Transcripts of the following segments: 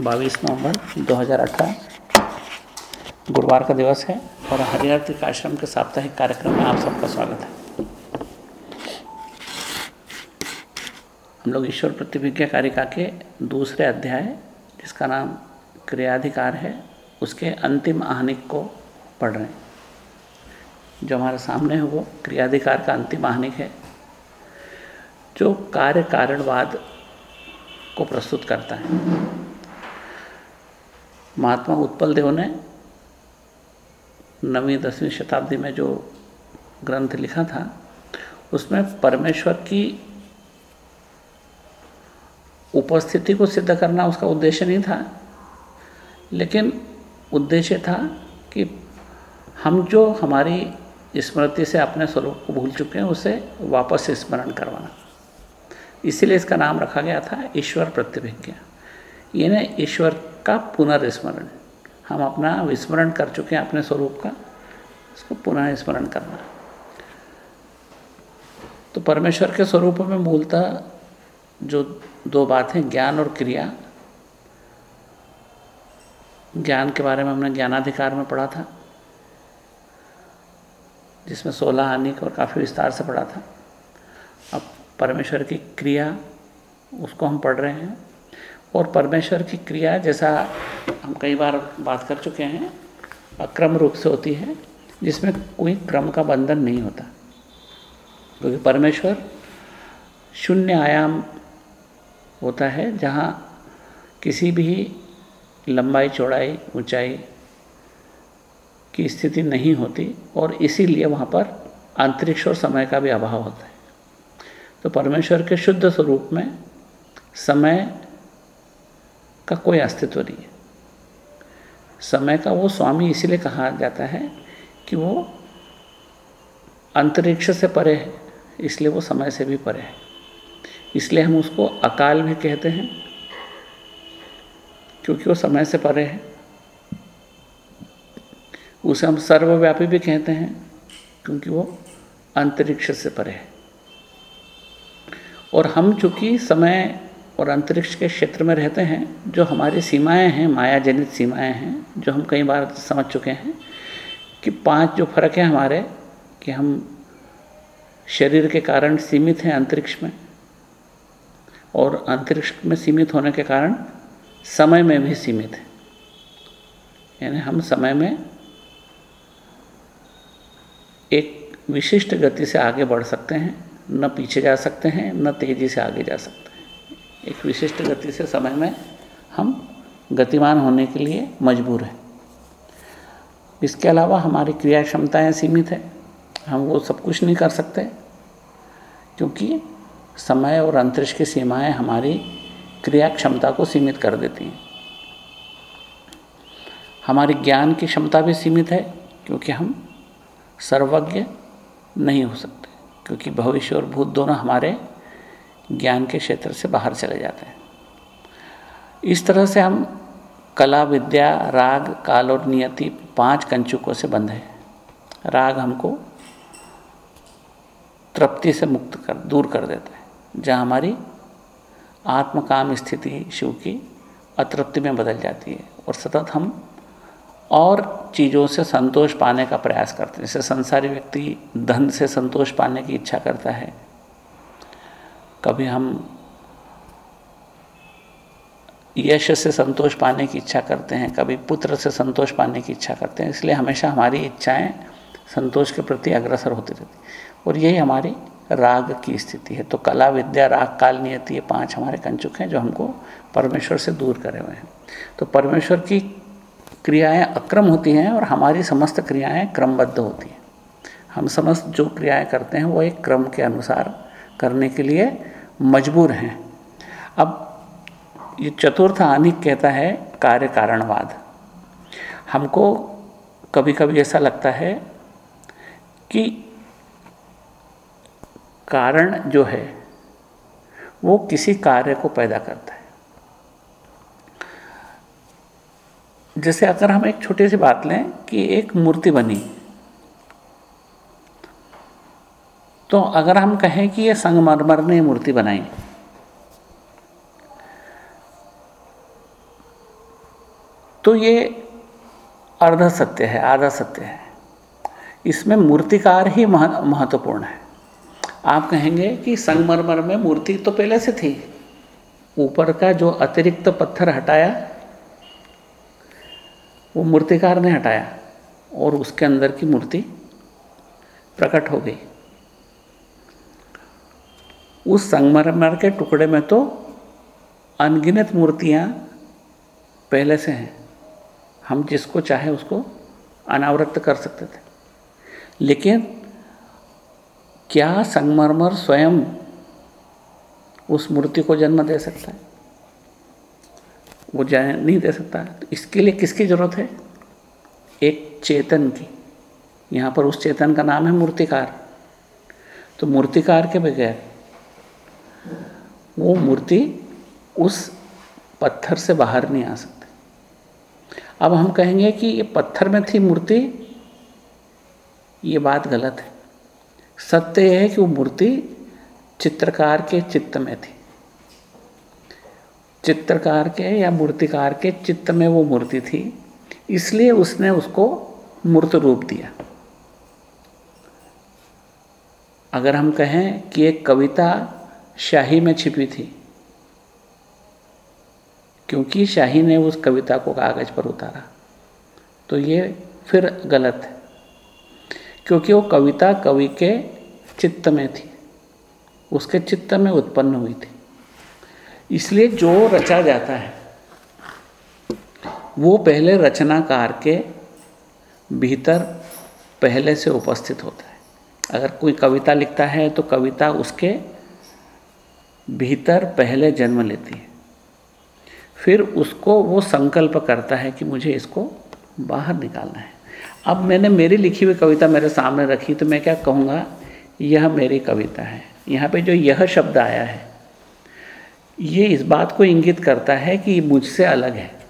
बाईस नवंबर 2018 गुरुवार का दिवस है और हरिहर आश्रम के साप्ताहिक कार्यक्रम में आप सबका स्वागत है। हम लोग ईश्वर प्रतिभिज्ञा कारिका के दूसरे अध्याय, जिसका नाम क्रियाधिकार है, उसके अंतिम आहनिक को पढ़ रहे हैं। जो हमारे सामने है वो क्रियाधिकार का अंतिम आहनिक है। जो कार्य कारणवाद को प्रस्तुत करता है। महात्मा उत्पल देव ने नवीं दसवीं शताब्दी में जो ग्रंथ लिखा था, उसमें परमेश्वर की उपस्थिति को सिद्ध करना उसका उद्देश्य नहीं था, लेकिन उद्देश्य था कि हम जो हमारी स्मृति से अपने स्वरूप को भूल चुके हैं, उसे वापस स्मरण करवाना। इसीलिए इसका नाम रखा गया था ईश्वर प्रतिभिज्ञा। यानी ईश्वर का पुनर्स्मरण। हम अपना विस्मरण कर चुके हैं अपने स्वरूप का इसको पुनः स्मरण करना। तो परमेश्वर के स्वरूप में मूलतः जो दो बातें, ज्ञान और क्रिया। ज्ञान के बारे में हमने ज्ञानाधिकार में पढ़ा था, जिसमें सोलह आने और काफ़ी विस्तार से पढ़ा था। अब परमेश्वर की क्रिया, उसको हम पढ़ रहे हैं। और परमेश्वर की क्रिया जैसा हम कई बार बात कर चुके हैं, अक्रम रूप से होती है, जिसमें कोई क्रम का बंधन नहीं होता। क्योंकि परमेश्वर शून्य आयाम होता है, जहाँ किसी भी लंबाई, चौड़ाई, ऊंचाई की स्थिति नहीं होती, और इसीलिए वहाँ पर अंतरिक्ष और समय का भी अभाव होता है। तो परमेश्वर के शुद्ध स्वरूप में समय का कोई अस्तित्व नहीं है। समय का वो स्वामी इसीलिए कहा जाता है कि वो अंतरिक्ष से परे है, इसलिए वो समय से भी परे है। इसलिए हम उसको अकाल भी कहते हैं, क्योंकि वो समय से परे है। उसे हम सर्वव्यापी भी कहते हैं, क्योंकि वो अंतरिक्ष से परे है। और हम चूँकि समय और अंतरिक्ष के क्षेत्र में रहते हैं, जो हमारी सीमाएँ हैं माया जनित सीमाएँ हैं, जो हम कई बार समझ चुके हैं कि पाँच जो फ़र्क है हमारे, कि हम शरीर के कारण सीमित हैं अंतरिक्ष में और अंतरिक्ष में सीमित होने के कारण समय में भी सीमित है। यानी हम समय में एक विशिष्ट गति से आगे बढ़ सकते हैं न पीछे जा सकते हैं, न तेज़ी से आगे जा सकते हैं। एक विशिष्ट गति से समय में हम गतिमान होने के लिए मजबूर हैं। इसके अलावा हमारी क्रिया क्षमताएँ सीमित है। हम वो सब कुछ नहीं कर सकते, क्योंकि समय और अंतरिक्ष की सीमाएँ हमारी क्रिया क्षमता को सीमित कर देती हैं। हमारी ज्ञान की क्षमता भी सीमित है, क्योंकि हम सर्वज्ञ नहीं हो सकते। क्योंकि भविष्य और भूत दोनों हमारे ज्ञान के क्षेत्र से बाहर चले जाते हैं। इस तरह से हम कला, विद्या, राग, काल और नियति पाँच कंचुकों से बंध है। राग हमको तृप्ति से मुक्त कर, दूर कर देता है, जहाँ हमारी आत्मकाम स्थिति शिव की अतृप्ति में बदल जाती है और सतत हम और चीज़ों से संतोष पाने का प्रयास करते हैं। जैसे संसारी व्यक्ति धन से संतोष पाने की इच्छा करता है। कभी हम यश से संतोष पाने की इच्छा करते हैं, कभी पुत्र से संतोष पाने की इच्छा करते हैं। इसलिए हमेशा हमारी इच्छाएँ संतोष के प्रति अग्रसर होती रहती और यही हमारी राग की स्थिति है। तो कला विद्या राग काल नियति ये पाँच हमारे कंचुक हैं, जो हमको परमेश्वर से दूर करे हुए हैं। तो परमेश्वर की क्रियाएँ अक्रम होती हैं और हमारी समस्त क्रियाएँ क्रमबद्ध होती हैं। हम समस्त जो क्रियाएँ करते हैं, वो एक क्रम के अनुसार करने के लिए मजबूर हैं। अब ये चतुर्थ आनिक कहता है कार्य कारणवाद। हमको कभी कभी ऐसा लगता है कि कारण जो है, वो किसी कार्य को पैदा करता है। जैसे अगर हम एक छोटी सी बात लें कि एक मूर्ति बनी तो अगर हम कहें कि ये संगमरमर ने मूर्ति बनाई तो ये अर्ध सत्य है, आधा सत्य है। इसमें मूर्तिकार ही महत्वपूर्ण है। आप कहेंगे कि संगमरमर में मूर्ति तो पहले से थी, ऊपर का जो अतिरिक्त पत्थर हटाया वो मूर्तिकार ने हटाया और उसके अंदर की मूर्ति प्रकट हो गई। उस संगमरमर के टुकड़े में तो अनगिनत मूर्तियाँ पहले से हैं। हम जिसको चाहे उसको अनावृत कर सकते थे। लेकिन क्या संगमरमर स्वयं उस मूर्ति को जन्म दे सकता है? वो जाए नहीं दे सकता। तो इसके लिए किसकी ज़रूरत है? एक चेतन की। यहाँ पर उस चेतन का नाम है मूर्तिकार। तो मूर्तिकार के बगैर वो मूर्ति उस पत्थर से बाहर नहीं आ सकती। अब हम कहेंगे कि ये पत्थर में थी मूर्ति, ये बात गलत है। सत्य यह है कि वो मूर्ति चित्रकार के चित्त में थी। चित्रकार के या मूर्तिकार के चित्त में वो मूर्ति थी, इसलिए उसने उसको मूर्त रूप दिया। अगर हम कहें कि एक कविता शाही में छिपी थी, क्योंकि शाही ने उस कविता को कागज़ पर उतारा तो ये फिर गलत है, क्योंकि वो कविता कवि के चित्त में थी, उसके चित्त में उत्पन्न हुई थी। इसलिए जो रचा जाता है, वो पहले रचनाकार के भीतर पहले से उपस्थित होता है। अगर कोई कविता लिखता है तो कविता उसके भीतर पहले जन्म लेती है। फिर उसको वो संकल्प करता है कि मुझे इसको बाहर निकालना है। अब मैंने मेरी लिखी हुई कविता मेरे सामने रखी तो मैं क्या कहूँगा, यह मेरी कविता है। यहाँ पे जो यह शब्द आया है ये इस बात को इंगित करता है कि मुझसे अलग है।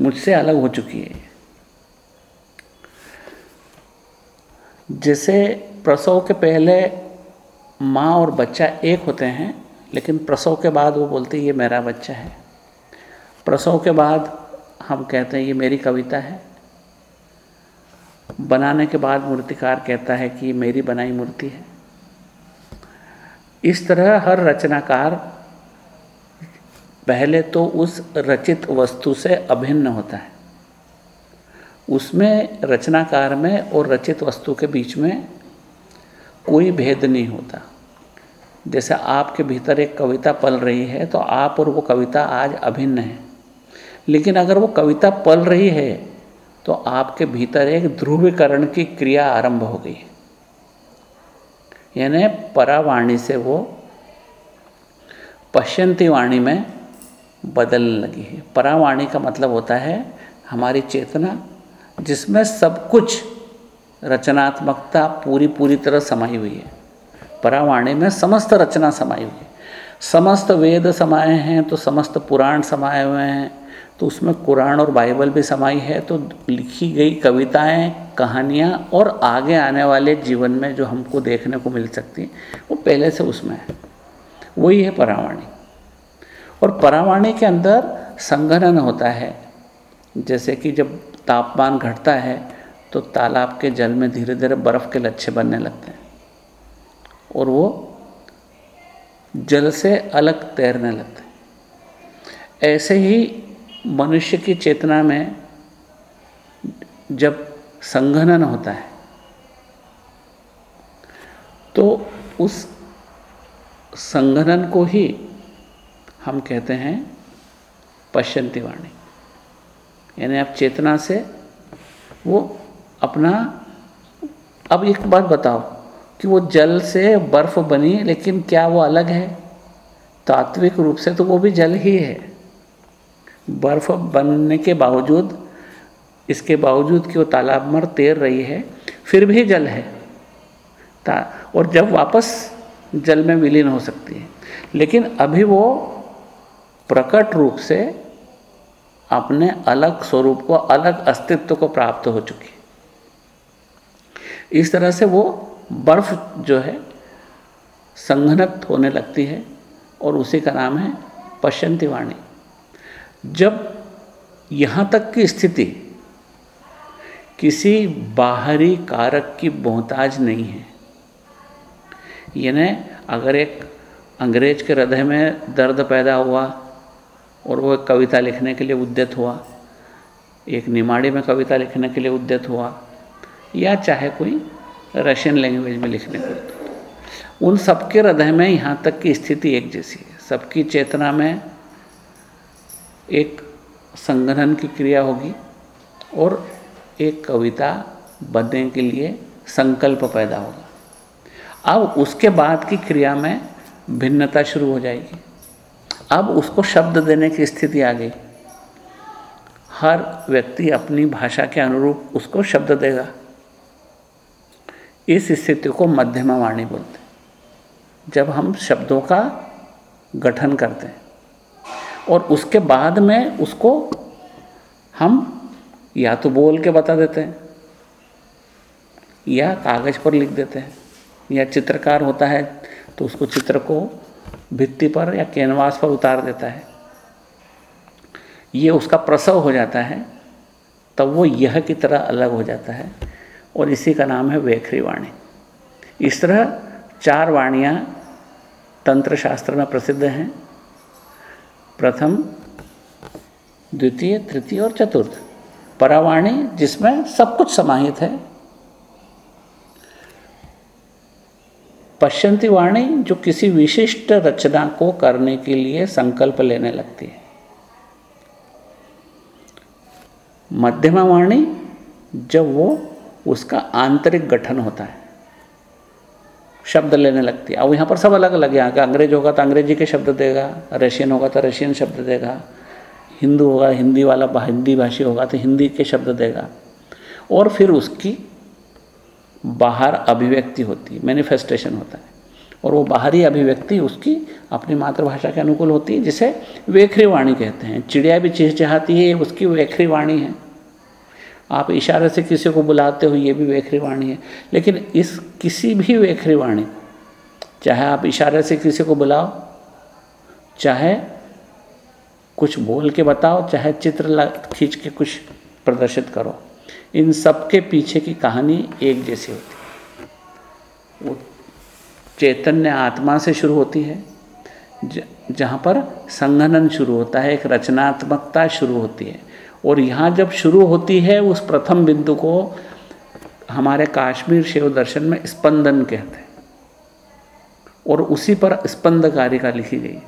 मुझसे अलग हो चुकी है। जैसे प्रसव के पहले माँ और बच्चा एक होते हैं, लेकिन प्रसव के बाद वो बोलते ये मेरा बच्चा है। प्रसव के बाद हम कहते हैं, ये मेरी कविता है। बनाने के बाद मूर्तिकार कहता है कि मेरी बनाई मूर्ति है। इस तरह हर रचनाकार पहले तो उस रचित वस्तु से अभिन्न होता है। उसमें रचनाकार में और रचित वस्तु के बीच में कोई भेद नहीं होता। जैसे आपके भीतर एक कविता पल रही है तो आप और वो कविता आज अभिन्न है। लेकिन अगर वो कविता पल रही है तो आपके भीतर एक ध्रुवीकरण की क्रिया आरंभ हो गई यानी परावाणी से वो पश्यंती वाणी में बदलने लगी है। परावाणी का मतलब होता है हमारी चेतना, जिसमें सब कुछ रचनात्मकता पूरी पूरी तरह समाई हुई है। परावाणी में समस्त रचना समाई हुई है। समस्त वेद समाये हैं तो समस्त पुराण समाये हुए हैं। तो उसमें कुरान और बाइबल भी समाई है तो लिखी गई कविताएँ, कहानियाँ और आगे आने वाले जीवन में जो हमको देखने को मिल सकती हैं, वो पहले से उसमें है। वही है परावाणी। और परावाणी के अंदर संघनन होता है। जैसे कि जब तापमान घटता है तो तालाब के जल में धीरे धीरे बर्फ़ के लच्छे बनने लगते हैं और वो जल से अलग तैरने लगते हैं। ऐसे ही मनुष्य की चेतना में जब संघनन होता है तो उस संघनन को ही हम कहते हैं पश्यंती वाणी। यानी आप चेतना से वो अपना, अब एक बात बताओ कि वो जल से बर्फ़ बनी, लेकिन क्या वो अलग है? तात्विक रूप से तो वो भी जल ही है। बर्फ़ बनने के बावजूद, इसके बावजूद कि वो तालाब मर तैर रही है, फिर भी जल है। ता, और जब वापस जल में विलीन हो सकती है। लेकिन अभी वो प्रकट रूप से अपने अलग स्वरूप को, अलग अस्तित्व को प्राप्त हो चुकी है। इस तरह से वो बर्फ़ जो है, संघनत होने लगती है, और उसी का नाम है पश्यंती वाणी जब यहाँ तक की स्थिति किसी बाहरी कारक की मोहताज नहीं है, यानी अगर एक अंग्रेज़ के हृदय में दर्द पैदा हुआ और वो एक कविता लिखने के लिए उद्यत हुआ, एक निमाड़ी में कविता लिखने के लिए उद्यत हुआ, या चाहे कोई रशियन लैंग्वेज में लिखने को उन सबके हृदय में यहाँ तक की स्थिति एक जैसी है। सबकी चेतना में एक संगठन की क्रिया होगी और एक कविता बनने के लिए संकल्प पैदा होगा। अब उसके बाद की क्रिया में भिन्नता शुरू हो जाएगी। अब उसको शब्द देने की स्थिति आ गई। हर व्यक्ति अपनी भाषा के अनुरूप उसको शब्द देगा। इस स्थिति को मध्यमा वाणी बोलते हैं। जब हम शब्दों का गठन करते हैं और उसके बाद में उसको हम या तो बोल के बता देते हैं, या कागज़ पर लिख देते हैं, या चित्रकार होता है तो उसको चित्र को भित्ति पर या कैनवास पर उतार देता है। ये उसका प्रसव हो जाता है, तब वो यह की तरह अलग हो जाता है और इसी का नाम है वेखरी वाणी। इस तरह चार वाणियाँ तंत्र शास्त्र में प्रसिद्ध हैं। प्रथम, द्वितीय, तृतीय और चतुर्थ। परावाणी, जिसमें सब कुछ समाहित है। पश्चंती वाणी, जो किसी विशिष्ट रचना को करने के लिए संकल्प लेने लगती है। मध्यमा वाणी, जब वो उसका आंतरिक गठन होता है। शब्द लेने लगती है। अब यहाँ पर सब अलग अलग यहाँ अंग्रेज़ होगा तो अंग्रेज़ी के शब्द देगा, रशियन होगा तो रशियन शब्द देगा, हिंदू होगा, हिंदी वाला हिंदी भाषी होगा तो हिंदी के शब्द देगा। और फिर उसकी बाहर अभिव्यक्ति होती है मैनिफेस्टेशन होता है। और वो बाहरी अभिव्यक्ति उसकी अपनी मातृभाषा के अनुकूल होती है, जिसे वेखरी वाणी कहते हैं। चिड़िया भी चहचहाती है, उसकी वेखरी वाणी है। आप इशारे से किसी को बुलाते हो, ये भी वेखरी वाणी है। लेकिन इस किसी भी वेखरी वाणी, चाहे आप इशारे से किसी को बुलाओ, चाहे कुछ बोल के बताओ, चाहे चित्र खींच के कुछ प्रदर्शित करो, इन सब के पीछे की कहानी एक जैसी होती है। वो चैतन्य आत्मा से शुरू होती है जहाँ पर संघनन शुरू होता है, एक रचनात्मकता शुरू होती है। और यहाँ जब शुरू होती है, उस प्रथम बिंदु को हमारे काश्मीर शिव दर्शन में स्पंदन कहते हैं। और उसी पर स्पंद कारिका लिखी गई।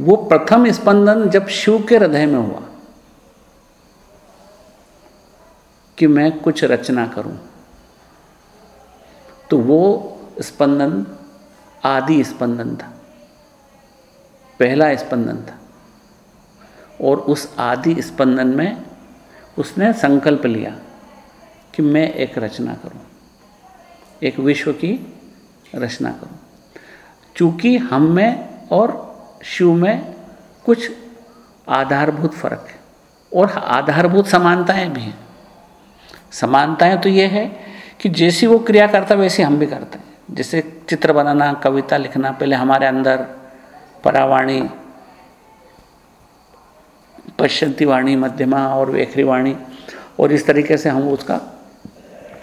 वो प्रथम स्पंदन जब शिव के हृदय में हुआ, कि मैं कुछ रचना करूँ तो वो स्पंदन आदि स्पंदन था। पहला स्पंदन था। और उस आदि स्पंदन में उसने संकल्प लिया कि मैं एक रचना करूँ, एक विश्व की रचना करूँ। चूँकि हम में और शिव में कुछ आधारभूत फ़र्क है और आधारभूत समानताएँ भी हैं। समानताएँ तो ये है कि जैसी वो क्रिया करता वैसे हम भी करते हैं। जैसे चित्र बनाना, कविता लिखना, पहले हमारे अंदर परावाणी पश्चंती वाणी, मध्यमा और वेखरी वाणी, और इस तरीके से हम उसका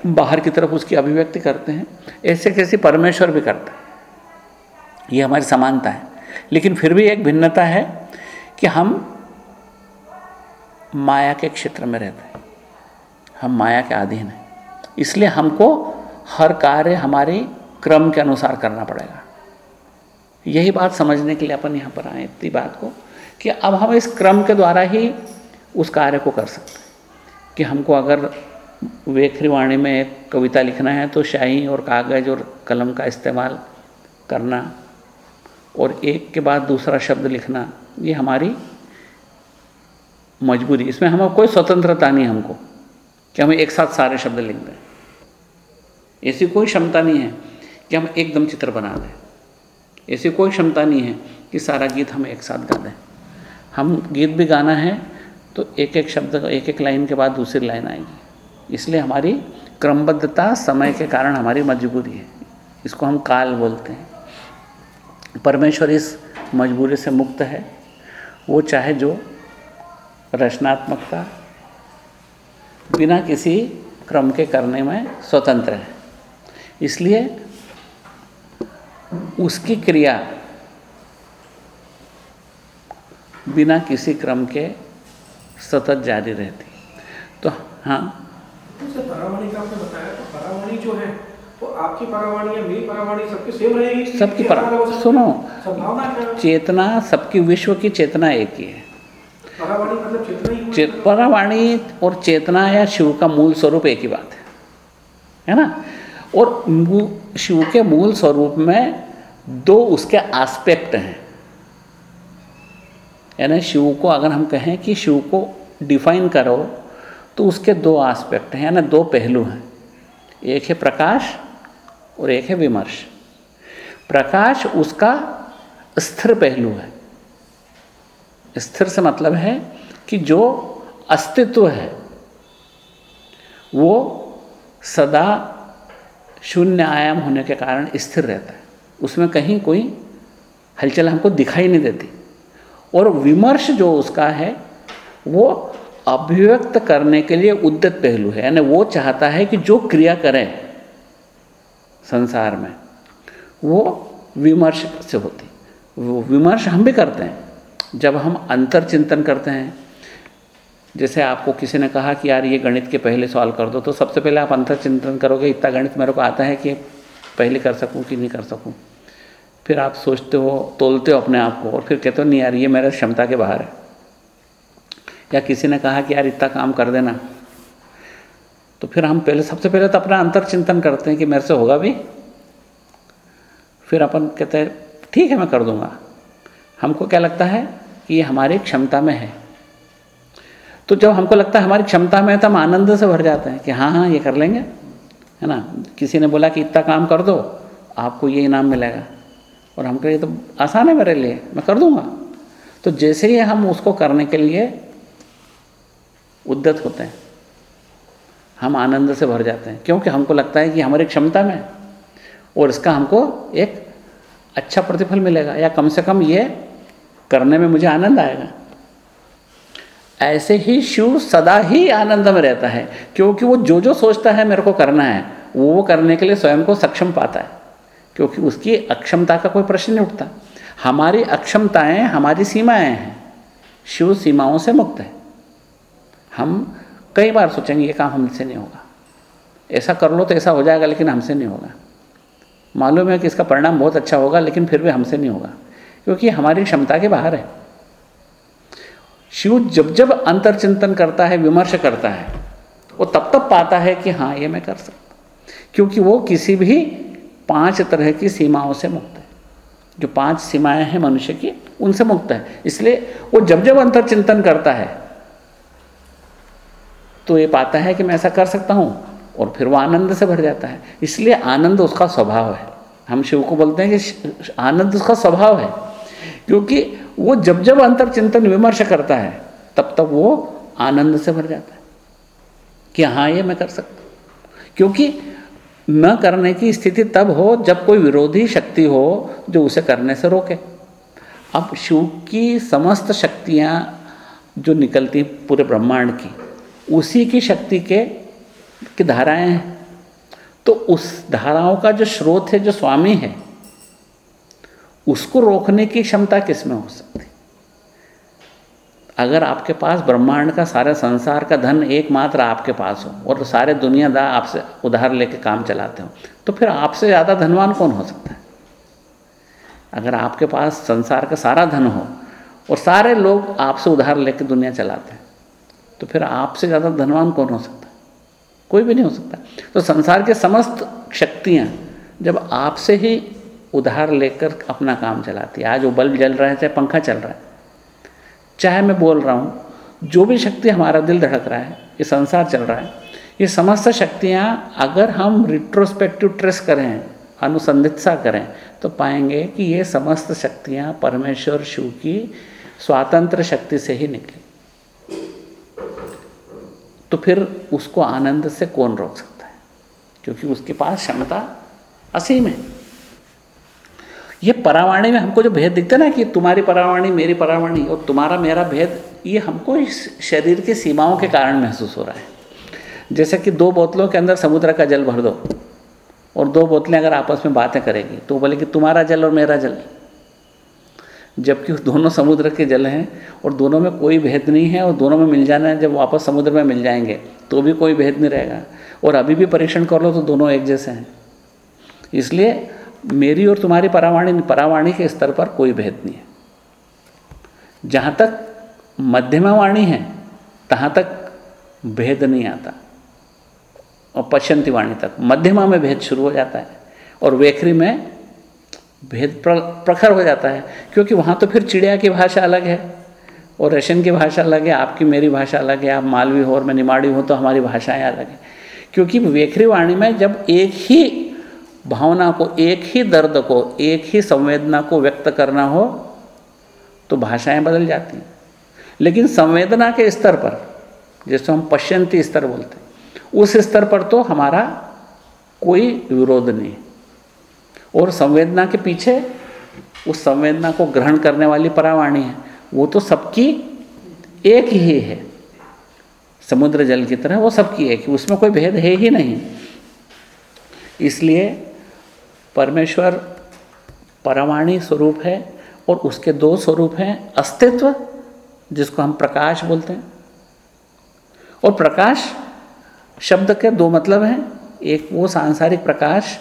बाहर की तरफ़ उसकी अभिव्यक्ति करते हैं। ऐसे कैसे परमेश्वर भी करता है। ये हमारी समानता है। लेकिन फिर भी एक भिन्नता है कि हम माया के क्षेत्र में रहते हैं। हम माया के अधीन हैं। इसलिए हमको हर कार्य हमारे क्रम के अनुसार करना पड़ेगा। यही बात समझने के लिए अपन यहाँ पर आए इतनी बात को। कि अब हम इस क्रम के द्वारा ही उस कार्य को कर सकते हैं। कि हमको अगर वेखरीवाणी में एक कविता लिखना है तो शाही और कागज़ और कलम का इस्तेमाल करना और एक के बाद दूसरा शब्द लिखना, ये हमारी मजबूरी। इसमें हमें कोई स्वतंत्रता नहीं हमको कि हम एक साथ सारे शब्द लिख दें। ऐसी कोई क्षमता नहीं है कि हम एकदम चित्र बना दें। ऐसी कोई क्षमता नहीं है कि सारा गीत हम एक साथ गा दें। हम गीत भी गाना है तो एक एक शब्द, एक एक लाइन के बाद दूसरी लाइन आएगी। इसलिए हमारी क्रमबद्धता समय के कारण हमारी मजबूरी है। इसको हम काल बोलते हैं। परमेश्वर इस मजबूरी से मुक्त है। वो चाहे जो रचनात्मकता, बिना किसी क्रम के करने में स्वतंत्र है। इसलिए उसकी क्रिया बिना किसी क्रम के सतत जारी रहती। तो हाँ। परावाणी का आपने बताया तो परावाणी जो है वो आपकी परावाणी या मेरी परावाणी सबकी सेम रहेगी? सबकी पर सुनो। चेतना सबकी विश्व की चेतना एक ही है। परावाणी मतलब चेतना ही चे, परावाणी और चेतना या शिव का मूल स्वरूप एक ही बात है। है ना? और शिव के मूल स्वरूप में दो उसके आस्पेक्ट हैं। यानी शिव को अगर हम कहें कि शिव को डिफाइन करो तो उसके दो आस्पेक्ट हैं यानी दो पहलू हैं। एक है प्रकाश और एक है विमर्श। प्रकाश उसका स्थिर पहलू है। स्थिर से मतलब है कि जो अस्तित्व है, वो सदा शून्य आयाम होने के कारण स्थिर रहता है। उसमें कहीं कोई हलचल हमको दिखाई नहीं देती। और विमर्श जो उसका है, वो अभिव्यक्त करने के लिए उद्यत पहलू है। यानी वो चाहता है कि जो क्रिया करें संसार में, वो विमर्श से होती। वो विमर्श हम भी करते हैं। जब हम अंतर चिंतन करते हैं, जैसे आपको किसी ने कहा कि यार ये गणित के पहले सवाल कर दो तो सबसे पहले आप अंतर चिंतन करोगे, इतना गणित मेरे को आता है कि पहले कर सकूँ कि नहीं कर सकूँ। फिर आप सोचते हो, तोलते हो अपने आप को और फिर कहते हो, नहीं यार, ये मेरे क्षमता के बाहर है। या किसी ने कहा कि, यार, इतना काम कर देना। तो फिर हम पहले, सबसे पहले तो अपना अंतर चिंतन करते हैं कि मेरे से होगा भी। फिर अपन कहते हैं, ठीक है, मैं कर दूँगा। हमको क्या लगता है कि ये हमारी क्षमता में है। तो जब हमको लगता है हमारी क्षमता में है तो हम आनंद से भर जाते हैं कि हाँ हाँ ये कर लेंगे। है ना? किसी ने बोला कि, इतना काम कर दो, आपको ये इनाम मिलेगा। और हम कहें तो आसान है मेरे लिए, मैं कर दूँगा। तो जैसे ही हम उसको करने के लिए उद्दत होते हैं, हम आनंद से भर जाते हैं, क्योंकि हमको लगता है कि हमारी क्षमता में और इसका हमको एक अच्छा प्रतिफल मिलेगा, या कम से कम ये करने में मुझे आनंद आएगा। ऐसे ही शिव सदा ही आनंद में रहता है, क्योंकि वो जो जो सोचता है मेरे को करना है वो करने के लिए स्वयं को सक्षम पाता है। क्योंकि उसकी अक्षमता का कोई प्रश्न नहीं उठता। हमारी अक्षमताएँ हमारी सीमाएँ हैं। शिव सीमाओं से मुक्त है। हम कई बार सोचेंगे, ये काम हमसे नहीं होगा। ऐसा कर लो तो ऐसा हो जाएगा, लेकिन हमसे नहीं होगा। मालूम है कि इसका परिणाम बहुत अच्छा होगा, लेकिन फिर भी हमसे नहीं होगा। क्योंकि हमारी क्षमता के बाहर है। शिव जब जब अंतर चिंतन करता है, विमर्श करता है, वो तब तब पाता है कि हाँ ये मैं कर सकता क्योंकि वो किसी भी पाँच तरह की सीमाओं से मुक्त है। जो पाँच सीमाएँ हैं मनुष्य की, उनसे मुक्त है। इसलिए वो जब जब अंतर चिंतन करता है तो ये पाता है कि मैं ऐसा कर सकता हूँ, और फिर वो आनंद से भर जाता है। इसलिए आनंद उसका स्वभाव है। हम शिव को बोलते हैं कि आनंद उसका स्वभाव है। क्योंकि वो जब जब अंतर चिंतन विमर्श करता है, तब तब वो आनंद से भर जाता है कि हाँ ये मैं कर सकता क्योंकि न करने की स्थिति तब हो जब कोई विरोधी शक्ति हो जो उसे करने से रोके। अब शिव की समस्त शक्तियाँ जो निकलती पूरे ब्रह्मांड की, उसी की शक्ति के, की धाराएँ हैं। तो उस धाराओं का जो स्रोत है, जो स्वामी है, उसको रोकने की क्षमता किसमें हो सकती? अगर आपके पास ब्रह्मांड का सारे संसार का धन एकमात्र आपके पास हो और सारे दुनियादार आपसे उधार लेके काम चलाते हो तो फिर आपसे ज़्यादा धनवान कौन हो सकता है? अगर आपके पास संसार का सारा धन हो और सारे लोग आपसे उधार लेके दुनिया चलाते हैं तो फिर आपसे ज़्यादा धनवान कौन हो सकता है? कोई भी नहीं हो सकता। तो संसार के समस्त शक्तियाँ जब आपसे ही उधार लेकर अपना काम चलाती है। आज वो बल्ब जल रहा है, चाहे पंखा चल रहा है चाहे मैं बोल रहा हूँ, जो भी शक्ति हमारा दिल धड़क रहा है, ये संसार चल रहा है, ये समस्त शक्तियाँ अगर हम रिट्रोस्पेक्टिव ट्रेस करें, अनुसंधित्सा करें तो पाएँगे कि ये समस्त शक्तियाँ परमेश्वर, शिव की स्वातंत्र शक्ति से ही निकली। तो फिर उसको आनंद से कौन रोक सकता है? क्योंकि उसके पास क्षमता असीम है। ये परावाणी में हमको जो भेद दिखता है ना कि तुम्हारी परावाणी, मेरी परावाणी और तुम्हारा, मेरा भेद, ये हमको इस शरीर की सीमाओं के कारण महसूस हो रहा है। जैसे कि दो बोतलों के अंदर समुद्र का जल भर दो और दो बोतलें अगर आपस में बातें करेगी तो बोले कि तुम्हारा जल और मेरा जल। जबकि दोनों समुद्र के जल हैं और दोनों में कोई भेद नहीं है और दोनों में मिल जाना है, जब वापस समुद्र में मिल जाएँगे तो भी कोई भेद नहीं रहेगा। और अभी भी परीक्षण कर लो तो दोनों एक जैसे हैं। इसलिए मेरी और तुम्हारी परावाणी परावाणी के स्तर पर कोई भेद नहीं है। जहाँ तक मध्यमा वाणी है, तहाँ तक भेद नहीं आता। और पश्चंती वाणी तक। मध्यमा में भेद शुरू हो जाता है और वेखरी में भेद प्रखर हो जाता है, क्योंकि वहाँ तो फिर चिड़िया की भाषा अलग है और रशियन की भाषा अलग है, आपकी मेरी भाषा अलग है, आप मालवी हो और मैं निमाड़ी हूँ तो हमारी भाषाएँ अलग हैं। क्योंकि वेखरी वाणी में जब एक ही भावना को एक ही दर्द को, एक ही संवेदना को व्यक्त करना हो तो भाषाएँ बदल जाती हैं। लेकिन संवेदना के स्तर पर, जिसको हम पश्चंती स्तर बोलते हैं, उस स्तर पर तो हमारा कोई विरोध नहीं और संवेदना के पीछे, उस संवेदना को ग्रहण करने वाली परावाणी है। वो तो सबकी एक ही है। समुद्र जल की तरह वो सबकी एक उसमें कोई भेद है ही नहीं। इसलिए परमेश्वर परमाणी स्वरूप है और उसके दो स्वरूप हैं, अस्तित्व, जिसको हम प्रकाश बोलते हैं। और प्रकाश शब्द के दो मतलब हैं, एक वो सांसारिक प्रकाश,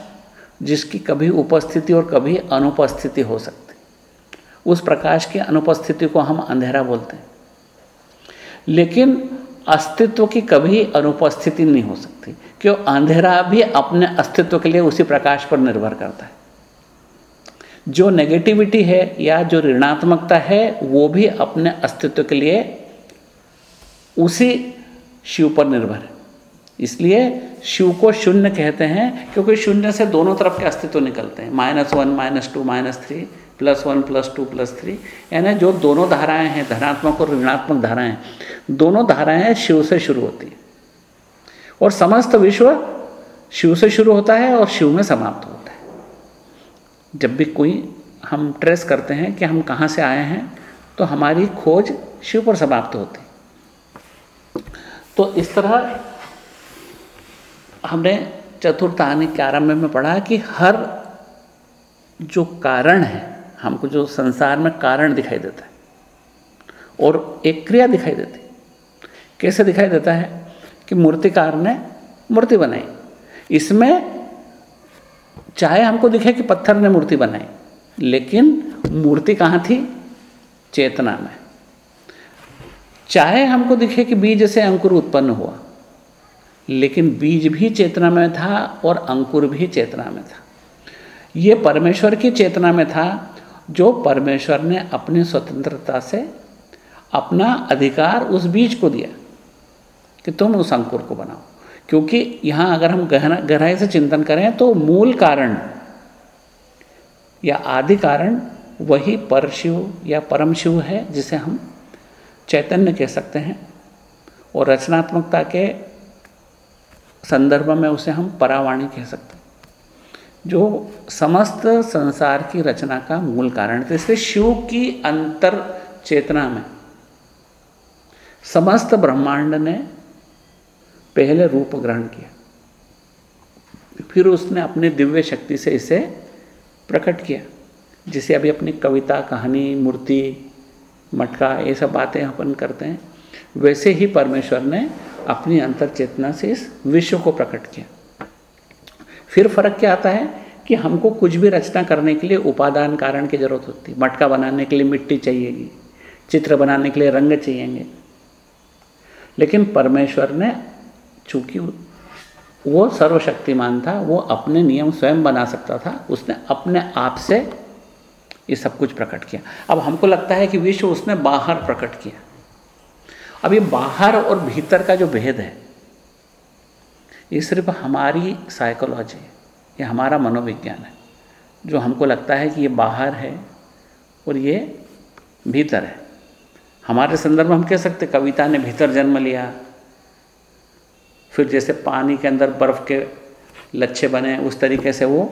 जिसकी कभी उपस्थिति और कभी अनुपस्थिति हो सकती। उस प्रकाश की अनुपस्थिति को हम अंधेरा बोलते हैं। लेकिन अस्तित्व की कभी अनुपस्थिति नहीं हो सकती। क्यों? अंधेरा भी अपने अस्तित्व के लिए उसी प्रकाश पर निर्भर करता है। जो नेगेटिविटी है या जो ऋणात्मकता है, वो भी अपने अस्तित्व के लिए उसी शिव पर निर्भर है। इसलिए शिव को शून्य कहते हैं, क्योंकि शून्य से दोनों तरफ़ के अस्तित्व निकलते हैं। Minus one, minus two, minus three. Plus one, plus two, plus three, यानी जो दोनों धाराएँ हैं, धनात्मक और ऋणात्मक धाराएँ, दोनों धाराएँ शिव से शुरू होती हैं। और समस्त विश्व शिव से शुरू होता है और शिव में समाप्त होता है। जब भी कोई हम ट्रेस करते हैं कि हम कहाँ से आए हैं तो हमारी खोज शिव पर समाप्त होती तो इस तरह हमने चतुर्थ आने के आरंभ में पढ़ा कि हर जो कारण है हमको जो संसार में कारण दिखाई देता है और एक क्रिया दिखाई देती कैसे दिखाई देता है कि मूर्तिकार ने मूर्ति बनाई। इसमें चाहे हमको दिखे कि पत्थर ने मूर्ति बनाई, लेकिन मूर्ति कहाँ थी? चेतना में। चाहे हमको दिखे कि बीज से अंकुर उत्पन्न हुआ, लेकिन बीज भी चेतना में था और अंकुर भी चेतना में था। ये परमेश्वर की चेतना में था जो परमेश्वर ने अपनी स्वतंत्रता से अपना अधिकार उस बीज को दिया कि तुम उस अंकुर को बनाओ। क्योंकि यहाँ अगर हम गहना, गहराई से चिंतन करें तो मूल कारण या आदि कारण वही परशिव या परम शिव है जिसे हम चैतन्य कह सकते हैं और रचनात्मकता के संदर्भ में उसे हम परावाणी कह सकते हैं। जो समस्त संसार की रचना का मूल कारण है। इसलिए शिव की अंतर चेतना में समस्त ब्रह्मांड ने पहले रूप ग्रहण किया। फिर उसने अपनी दिव्य शक्ति से इसे प्रकट किया, जिसे अभी अपनी कविता, कहानी, मूर्ति, मटका, ये सब बातें अपन करते हैं। वैसे ही परमेश्वर ने अपनी अंतर चेतना से इस विश्व को प्रकट किया। फिर फ़र्क क्या आता है कि हमको कुछ भी रचना करने के लिए उपादान कारण की ज़रूरत होती है। मटका बनाने के लिए मिट्टी चाहिएगी, चित्र बनाने के लिए रंग चाहिएँगे। लेकिन परमेश्वर ने चूँकि वो सर्वशक्तिमान था, वो अपने नियम स्वयं बना सकता था, उसने अपने आप से ये सब कुछ प्रकट किया। अब हमको लगता है कि विश्व उसने बाहर प्रकट किया। अब ये बाहर और भीतर का जो भेद है ये सिर्फ़ हमारी साइकोलॉजी ये हमारा मनोविज्ञान है, जो हमको लगता है कि ये बाहर है और ये भीतर है। हमारे संदर्भ में हम कह सकते कविता ने भीतर जन्म लिया, फिर जैसे पानी के अंदर बर्फ़ के लच्छे बने, उस तरीके से वो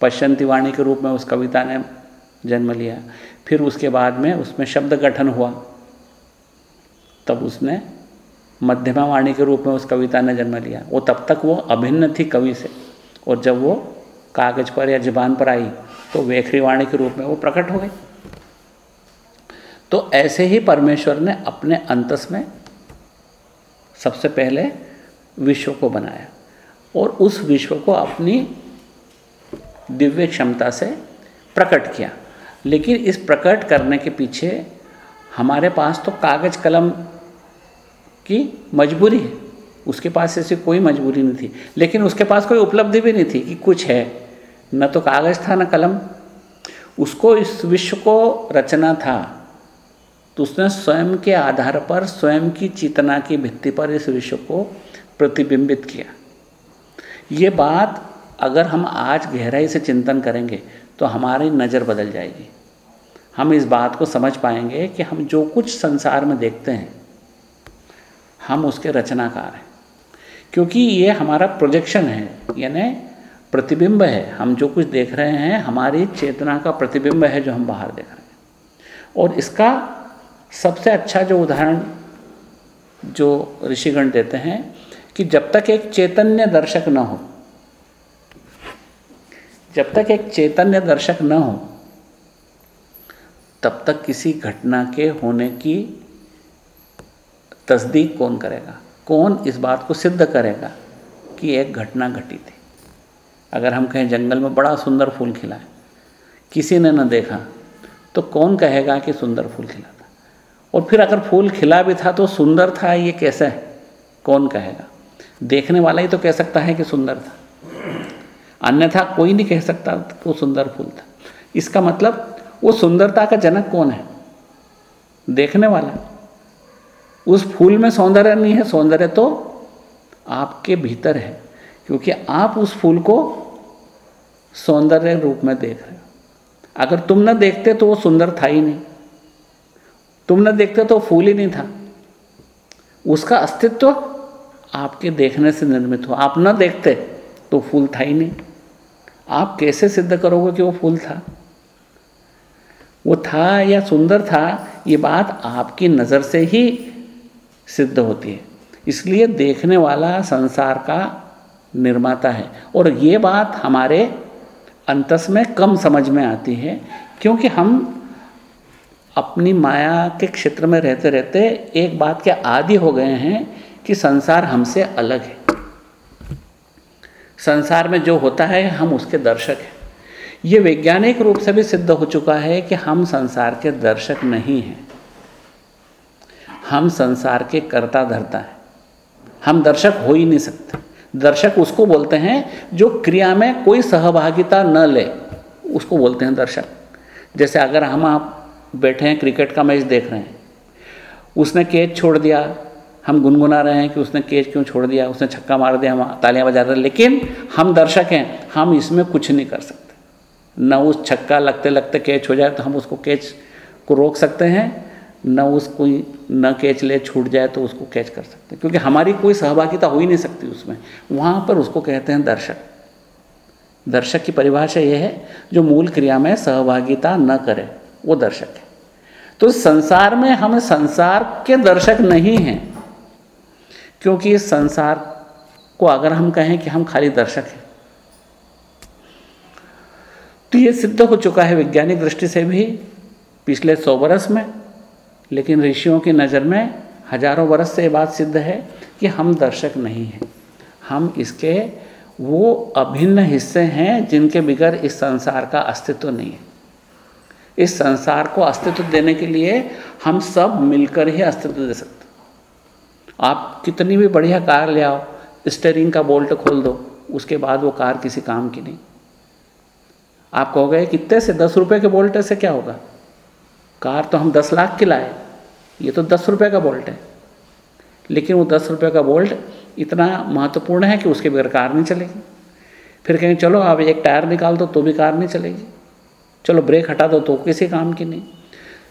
पश्चंती वाणी के रूप में उस कविता ने जन्म लिया। फिर उसके बाद में उसमें शब्द गठन हुआ, तब उसने मध्यमा वाणी के रूप में उस कविता ने जन्म लिया। वो तब तक वो अभिन्न थी कवि से। और जब वो कागज़ पर या जबान पर आई तो वेखरी वाणी के रूप में वो प्रकट हो गई। तो ऐसे ही परमेश्वर ने अपने अंतस में सबसे पहले विश्व को बनाया। और उस विश्व को अपनी दिव्य क्षमता से प्रकट किया। लेकिन इस प्रकट करने के पीछे हमारे पास तो कागज़ कलम की मजबूरी है। उसके पास ऐसी कोई मजबूरी नहीं थी। लेकिन उसके पास कोई उपलब्धि भी नहीं थी कि कुछ है। न तो कागज़ था, न कलम। उसको इस विश्व को रचना था। तो उसने स्वयं के आधार पर, स्वयं की चेतना की भित्ति पर इस विश्व को प्रतिबिंबित किया। ये बात अगर हम आज गहराई से चिंतन करेंगे तो हमारी नज़र बदल जाएगी। हम इस बात को समझ पाएँगे कि हम जो कुछ संसार में देखते हैं हम उसके रचनाकार हैं। क्योंकि ये हमारा प्रोजेक्शन है, यानी प्रतिबिंब है। हम जो कुछ देख रहे हैं, हमारी चेतना का प्रतिबिंब है जो हम बाहर देख रहे हैं। और इसका सबसे अच्छा जो उदाहरण जो ऋषिगण देते हैं, कि जब तक एक चैतन्य दर्शक न हो, जब तक एक चैतन्य दर्शक न हो, तब तक किसी घटना के होने की तस्दीक कौन करेगा? कौन इस बात को सिद्ध करेगा कि एक घटना घटी थी? अगर हम कहें जंगल में बड़ा सुंदर फूल खिला है, किसी ने न देखा तो कौन कहेगा कि सुंदर फूल खिला था? और फिर अगर फूल खिला भी था तो सुंदर था ये कैसा? है कौन कहेगा? देखने वाला ही तो कह सकता है कि सुंदर था। अन्यथा कोई नहीं कह सकता वो सुंदर फूल था। इसका मतलब वो सुंदरता का जनक कौन है? देखने वाला। उस फूल में सौंदर्य नहीं है, सौंदर्य तो आपके भीतर है, क्योंकि आप उस फूल को सौंदर्य रूप में देख रहे हो। अगर तुम न देखते तो वो सुंदर था ही नहीं। तुम न देखते तो फूल ही नहीं था। उसका अस्तित्व आपके देखने से निर्मित हो आप न देखते तो फूल था ही नहीं। आप कैसे सिद्ध करोगे कि वो फूल था? वो था या सुंदर था, ये बात आपकी नज़र से ही सिद्ध होती है। इसलिए देखने वाला संसार का निर्माता है। और ये बात हमारे अंतस में कम समझ में आती है, क्योंकि हम अपनी माया के क्षेत्र में रहते रहते एक बात के आदि हो गए हैं कि संसार हमसे अलग है। संसार में जो होता है, हम उसके दर्शक हैं। ये वैज्ञानिक रूप से भी सिद्ध हो चुका है कि हम संसार के दर्शक नहीं हैं। हम संसार के कर्ता धरता हैं। हम दर्शक हो ही नहीं सकते। दर्शक उसको बोलते हैं जो क्रिया में कोई सहभागिता न ले, उसको बोलते हैं दर्शक। जैसे अगर हम आप बैठे हैं, क्रिकेट का मैच देख रहे हैं, उसने कैच छोड़ दिया, हम गुनगुना रहे हैं कि उसने कैच क्यों छोड़ दिया, उसने छक्का मार दिया, हम तालियाँ बजा रहे हैं, लेकिन हम दर्शक हैं, हम इसमें कुछ नहीं कर सकते। न उस छक्का लगते लगते कैच हो जाए तो हम उसको कैच को रोक सकते हैं, न उसको न कैच ले, छूट जाए तो उसको कैच कर सकते हैं। क्योंकि हमारी कोई सहभागिता हो ही नहीं सकती उसमें। वहाँ पर उसको कहते हैं दर्शक। दर्शक की परिभाषा यह है, जो मूल क्रिया में सहभागिता न करे, वो दर्शक है। तो संसार में हम संसार के दर्शक नहीं हैं, क्योंकि इस संसार को अगर हम कहें कि हम खाली दर्शक हैं तो ये सिद्ध हो चुका है वैज्ञानिक दृष्टि से भी पिछले सौ बरस में। लेकिन ऋषियों की नज़र में हज़ारों बरस से ये बात सिद्ध है कि हम दर्शक नहीं हैं। हम इसके वो अभिन्न हिस्से हैं जिनके बिगैर इस संसार का अस्तित्व नहीं है। इस संसार को अस्तित्व देने के लिए हम सब मिलकर ही अस्तित्व दे सकते आप कितनी भी बढ़िया कार ले आओ स्टेरिंग का बोल्ट खोल दो, उसके बाद वो कार किसी काम की नहीं। आप कहोगे, कितने से दस रुपए के बोल्ट से क्या होगा? कार तो हम दस लाख की लाए। ये तो दस रुपये का बोल्ट है। लेकिन वो दस रुपये का बोल्ट इतना महत्वपूर्ण है कि उसके बगैर कार नहीं चलेगी। फिर कहेंगे, चलो, आप एक टायर निकाल दो तो भी कार नहीं चलेगी। चलो, ब्रेक हटा दो तो किसी काम की नहीं।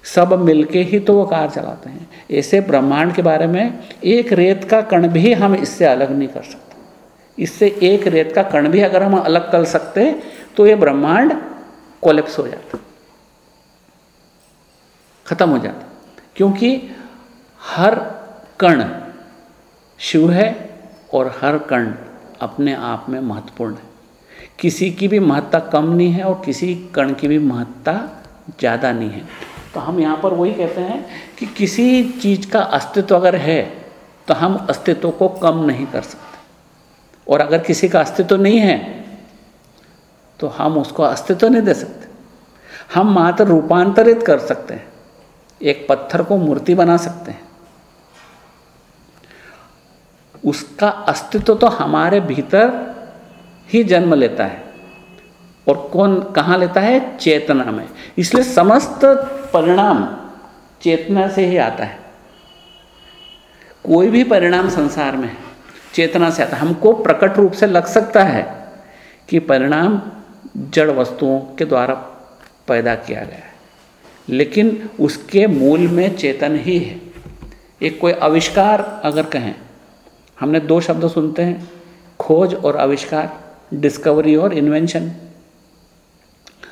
सब मिलके ही तो वो कार चलाते हैं। ऐसे ब्रह्मांड के बारे में एक रेत का कण भी हम इससे अलग नहीं कर सकते। इससे एक रेत का कण भी अगर हम अलग कर सकते तो ये ब्रह्मांड कोलेप्स हो जाता खत्म हो जाता क्योंकि हर कण शिव है और हर कण अपने आप में महत्वपूर्ण है। किसी की भी महत्ता कम नहीं है और किसी कण की भी महत्ता ज़्यादा नहीं है। तो हम यहाँ पर वही कहते हैं कि किसी चीज़ का अस्तित्व अगर है तो हम अस्तित्व को कम नहीं कर सकते। और अगर किसी का अस्तित्व नहीं है तो हम उसको अस्तित्व नहीं दे सकते। हम मात्र रूपांतरित कर सकते हैं। एक पत्थर को मूर्ति बना सकते हैं। उसका अस्तित्व तो हमारे भीतर ही जन्म लेता है। और कौन, कहाँ लेता है? चेतना में। इसलिए समस्त परिणाम चेतना से ही आता है। कोई भी परिणाम संसार में चेतना से आता है। हमको प्रकट रूप से लग सकता है कि परिणाम जड़ वस्तुओं के द्वारा पैदा किया गया लेकिन उसके मूल में चेतन ही है। एक कोई आविष्कार अगर कहें, हमने दो शब्द सुनते हैं, खोज और आविष्कार डिस्कवरी और इन्वेंशन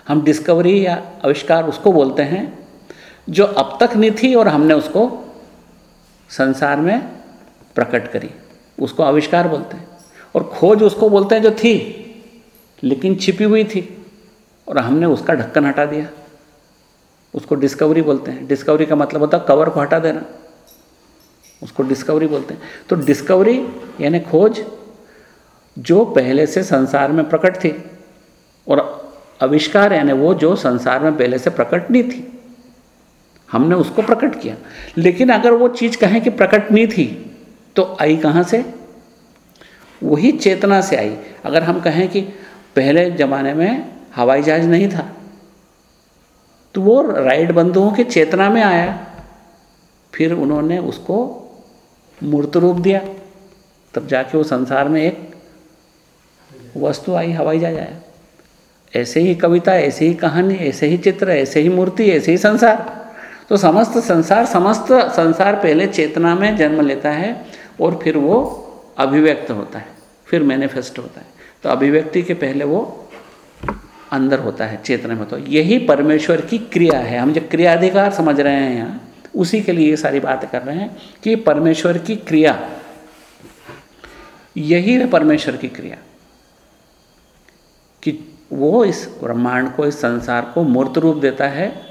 हम डिस्कवरी या आविष्कार उसको बोलते हैं, जो अब तक नहीं थी और हमने उसको संसार में प्रकट करी। उसको आविष्कार बोलते हैं। और खोज उसको बोलते हैं जो थी, लेकिन छिपी हुई थी और हमने उसका ढक्कन हटा दिया। उसको डिस्कवरी बोलते हैं। डिस्कवरी का मतलब होता है कवर को हटा देना। उसको डिस्कवरी बोलते हैं। तो डिस्कवरी यानी खोज जो पहले से संसार में प्रकट थी और आविष्कार यानी वो जो संसार में पहले से प्रकट नहीं थी। हमने उसको प्रकट किया। लेकिन अगर वो चीज़ कहें कि प्रकट नहीं थी तो आई कहाँ से? वही चेतना से आई। अगर हम कहें कि पहले ज़माने में हवाई जहाज़ नहीं था तो वो राइट बंधुओं के चेतना में आया। फिर उन्होंने उसको मूर्त रूप दिया। तब जाके वो संसार में एक वस्तु आई, हवाई जहाज़ आया। ऐसे ही कविता, ऐसे ही कहानी, ऐसे ही चित्र, ऐसे ही मूर्ति, ऐसे ही संसार। तो समस्त संसार समस्त संसार पहले चेतना में जन्म लेता है और फिर वो अभिव्यक्त होता है। फिर मैनिफेस्ट होता है। तो अभिव्यक्ति के पहले वो अंदर होता है, चेतना में तो यही परमेश्वर की क्रिया है। हम जो क्रियाधिकार समझ रहे हैं यहाँ उसी के लिए ये सारी बातें कर रहे हैं कि परमेश्वर की क्रिया, यही है परमेश्वर की क्रिया। कि वो इस ब्रह्मांड को, इस संसार को मूर्त रूप देता है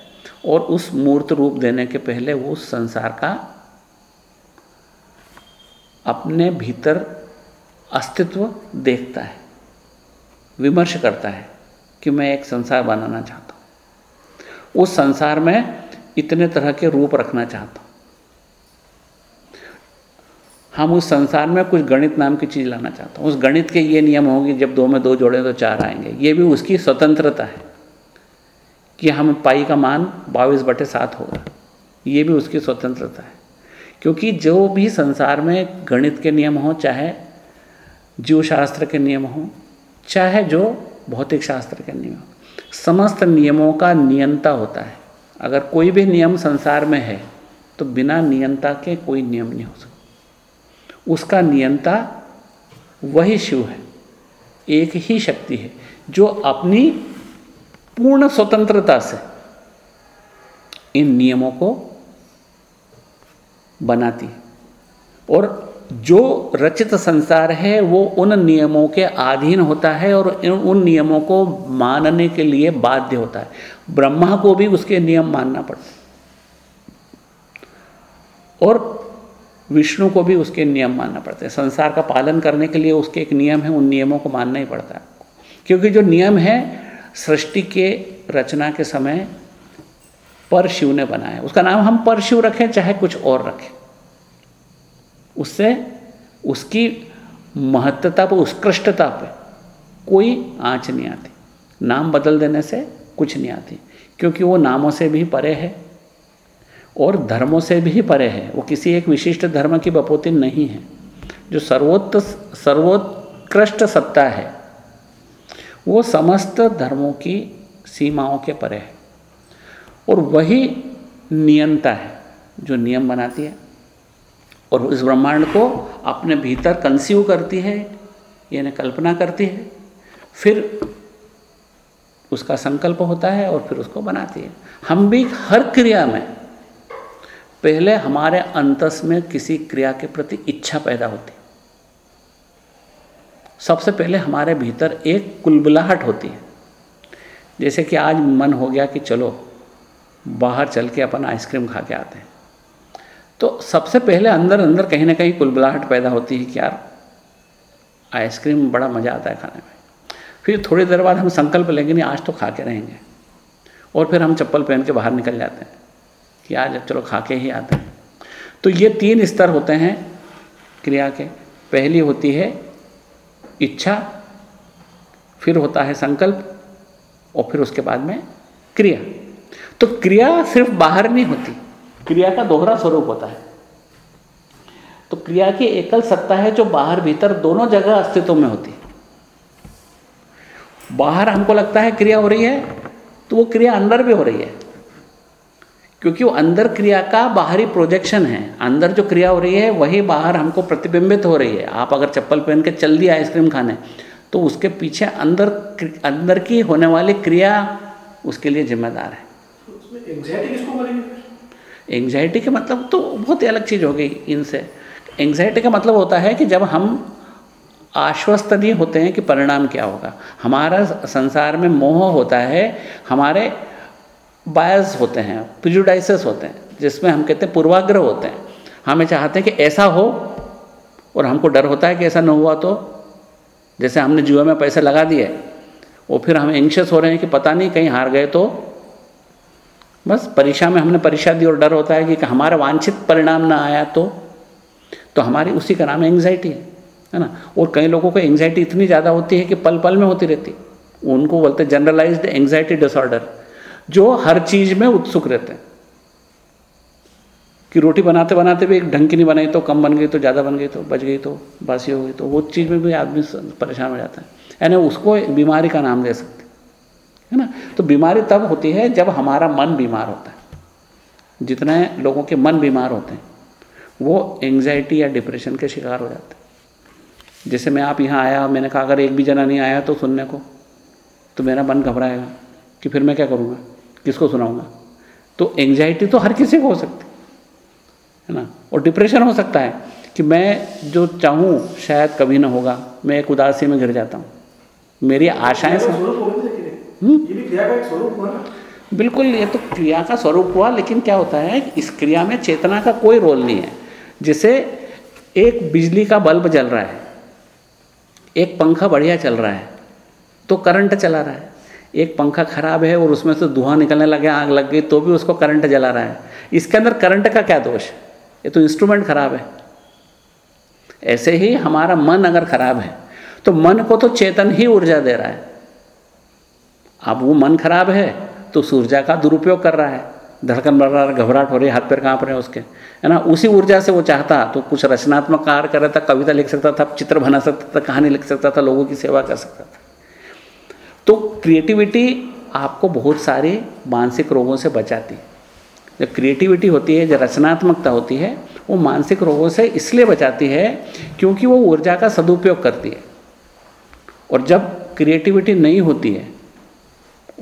और उस मूर्त रूप देने के पहले वो उस संसार का अपने भीतर अस्तित्व देखता है, विमर्श करता है। कि मैं एक संसार बनाना चाहता हूँ। उस संसार में इतने तरह के रूप रखना चाहता हूँ। हम उस संसार में कुछ गणित नाम की चीज़ लाना चाहता हूँ। उस गणित के ये नियम होंगे, जब दो में दो जोड़े तो चार आएँगे। ये भी उसकी स्वतंत्रता है कि हम पाई का मान बाईस बटे सात होगा ये भी उसकी स्वतंत्रता है। क्योंकि जो भी संसार में गणित के नियम हों, चाहे जीवशास्त्र के नियम हों, चाहे जो भौतिक शास्त्र के नियम। समस्त नियमों का नियंता होता है। अगर कोई भी नियम संसार में है तो बिना नियंता के कोई नियम नहीं हो सकता। उसका नियंता वही शिव है। एक ही शक्ति है, जो अपनी पूर्ण स्वतंत्रता से इन नियमों को बनाती है। और जो रचित संसार है, वो उन नियमों के अधीन होता है और उन नियमों को मानने के लिए बाध्य होता है। ब्रह्मा को भी उसके नियम मानना पड़ता है। और विष्णु को भी उसके नियम मानना पड़ता है। संसार का पालन करने के लिए उसके एक नियम है, उन नियमों को मानना ही पड़ता है। क्योंकि जो नियम है, सृष्टि के रचना के समय पर शिव ने बनाया उसका नाम हम पर शिव रखें, चाहे कुछ और रखें। उससे उसकी महत्वता पर उत्कृष्टता पर कोई आँच नहीं आती। नाम बदल देने से कुछ नहीं आती, क्योंकि वो नामों से भी परे है और धर्मों से भी परे है। वो किसी एक विशिष्ट धर्म की बपोती नहीं है। जो सर्वोत्त, सर्वोत्कृष्ट सत्ता है, वो समस्त धर्मों की सीमाओं के परे है और वही नियंता है जो नियम बनाती है। और इस ब्रह्मांड को अपने भीतर कंसीव करती है, यानी कल्पना करती है, फिर उसका संकल्प होता है और फिर उसको बनाती है। हम भी हर क्रिया में, पहले हमारे अंतस में किसी क्रिया के प्रति इच्छा पैदा होती सबसे पहले हमारे भीतर एक कुलबुलाहट होती है। जैसे कि आज मन हो गया कि चलो, बाहर चल के अपन आइसक्रीम खा के आते हैं। तो सबसे पहले अंदर अंदर कहीं ना कहीं कुलबुलाहट पैदा होती है कि यार, आइसक्रीम बड़ा मज़ा आता है खाने में। फिर थोड़ी देर बाद हम संकल्प लेंगे, नहीं, आज तो खा के रहेंगे। और फिर हम चप्पल पहन के बाहर निकल जाते हैं कि आज चलो खा के ही आते हैं। तो ये तीन स्तर होते हैं क्रिया के। पहली होती है इच्छा, फिर होता है संकल्प, और फिर उसके बाद में क्रिया। तो क्रिया सिर्फ़ बाहर नहीं होती क्रिया का दोहरा स्वरूप होता है। तो क्रिया की एकल सत्ता है जो बाहर भीतर दोनों जगह अस्तित्व में होती है। बाहर हमको लगता है क्रिया हो रही है तो वो क्रिया अंदर भी हो रही है। क्योंकि वो अंदर क्रिया का बाहरी प्रोजेक्शन है। अंदर जो क्रिया हो रही है, वही बाहर हमको प्रतिबिंबित हो रही है। आप अगर चप्पल पहन के चल दिए आइसक्रीम खाने तो उसके पीछे अंदर अंदर की होने वाली क्रिया उसके लिए जिम्मेदार है। एंग्जाइटी के मतलब तो बहुत ही अलग चीज़ हो गई इनसे। एंग्जाइटी का मतलब होता है कि जब हम आश्वस्त नहीं होते हैं कि परिणाम क्या होगा। हमारा संसार में मोह होता है, हमारे बायस होते हैं प्रिजुडाइसेस होते हैं, जिसमें हम कहते हैं पूर्वाग्रह होते हैं। हमें चाहते हैं कि ऐसा हो और हमको डर होता है कि ऐसा न हुआ तो। जैसे हमने जुए में पैसे लगा दिए और फिर हम एंक्शस हो रहे हैं कि पता नहीं कहीं हार गए तो। बस परीक्षा में हमने परीक्षा दी और डर होता है कि हमारा वांछित परिणाम ना आया तो तो हमारी उसी का नाम एंग्जाइटी है है ना? और कई लोगों को एंग्जाइटी इतनी ज़्यादा होती है कि पल पल में होती रहती उनको बोलते जनरलाइज्ड एंग्जाइटी डिसऑर्डर जो हर चीज़ में उत्सुक रहते हैं। कि रोटी बनाते बनाते भी एक ढंग की नहीं बनाई तो कम बन गई तो ज़्यादा बन गई तो बच गई तो बासी हो गई तो वो चीज़ में भी आदमी परेशान हो जाता है। यानी उसको बीमारी का नाम दे सकते है ना? तो बीमारी तब होती है जब हमारा मन बीमार होता है। जितने लोगों के मन बीमार होते हैं वो एंग्जाइटी या डिप्रेशन के शिकार हो जाते हैं। जैसे मैं आप यहाँ आया मैंने कहा अगर एक भी जना नहीं आया तो सुनने को तो मेरा मन घबराएगा कि फिर मैं क्या करूँगा? किसको सुनाऊँगा? तो एंग्जाइटी तो हर किसी को हो सकती है ना? और डिप्रेशन हो सकता है कि मैं जो चाहूँ शायद कभी ना होगा मैं एक उदासी में गिर जाता हूँ। मेरी आशाएँ से बिल्कुल ये तो क्रिया का स्वरूप हुआ लेकिन क्या होता है इस क्रिया में चेतना का कोई रोल नहीं है। जैसे एक बिजली का बल्ब जल रहा है एक पंखा बढ़िया चल रहा है तो करंट चला रहा है। एक पंखा खराब है और उसमें से धुआँ निकलने लगे आग लग गई तो भी उसको करंट जला रहा है। इसके अंदर करंट का क्या दोष है? ये तो इंस्ट्रूमेंट खराब है। ऐसे ही हमारा मन अगर खराब है तो मन को तो चेतन ही ऊर्जा दे रहा है। अब वो मन खराब है तो ऊर्जा का दुरुपयोग कर रहा है। धड़कन बढ़ रहा है, घबराहट हो रही है, हाथ पैर काँप रहे हैं उसके। है ना? उसी ऊर्जा से वो चाहता तो कुछ रचनात्मक कार्य कर रहा था, कविता लिख सकता था, चित्र बना सकता था, कहानी लिख सकता था, लोगों की सेवा कर सकता था। तो क्रिएटिविटी आपको बहुत सारे मानसिक रोगों से बचाती है। जो क्रिएटिविटी होती है जो रचनात्मकता होती है, वो मानसिक रोगों से इसलिए बचाती है क्योंकि वो ऊर्जा का सदुपयोग करती है। और जब क्रिएटिविटी नहीं होती है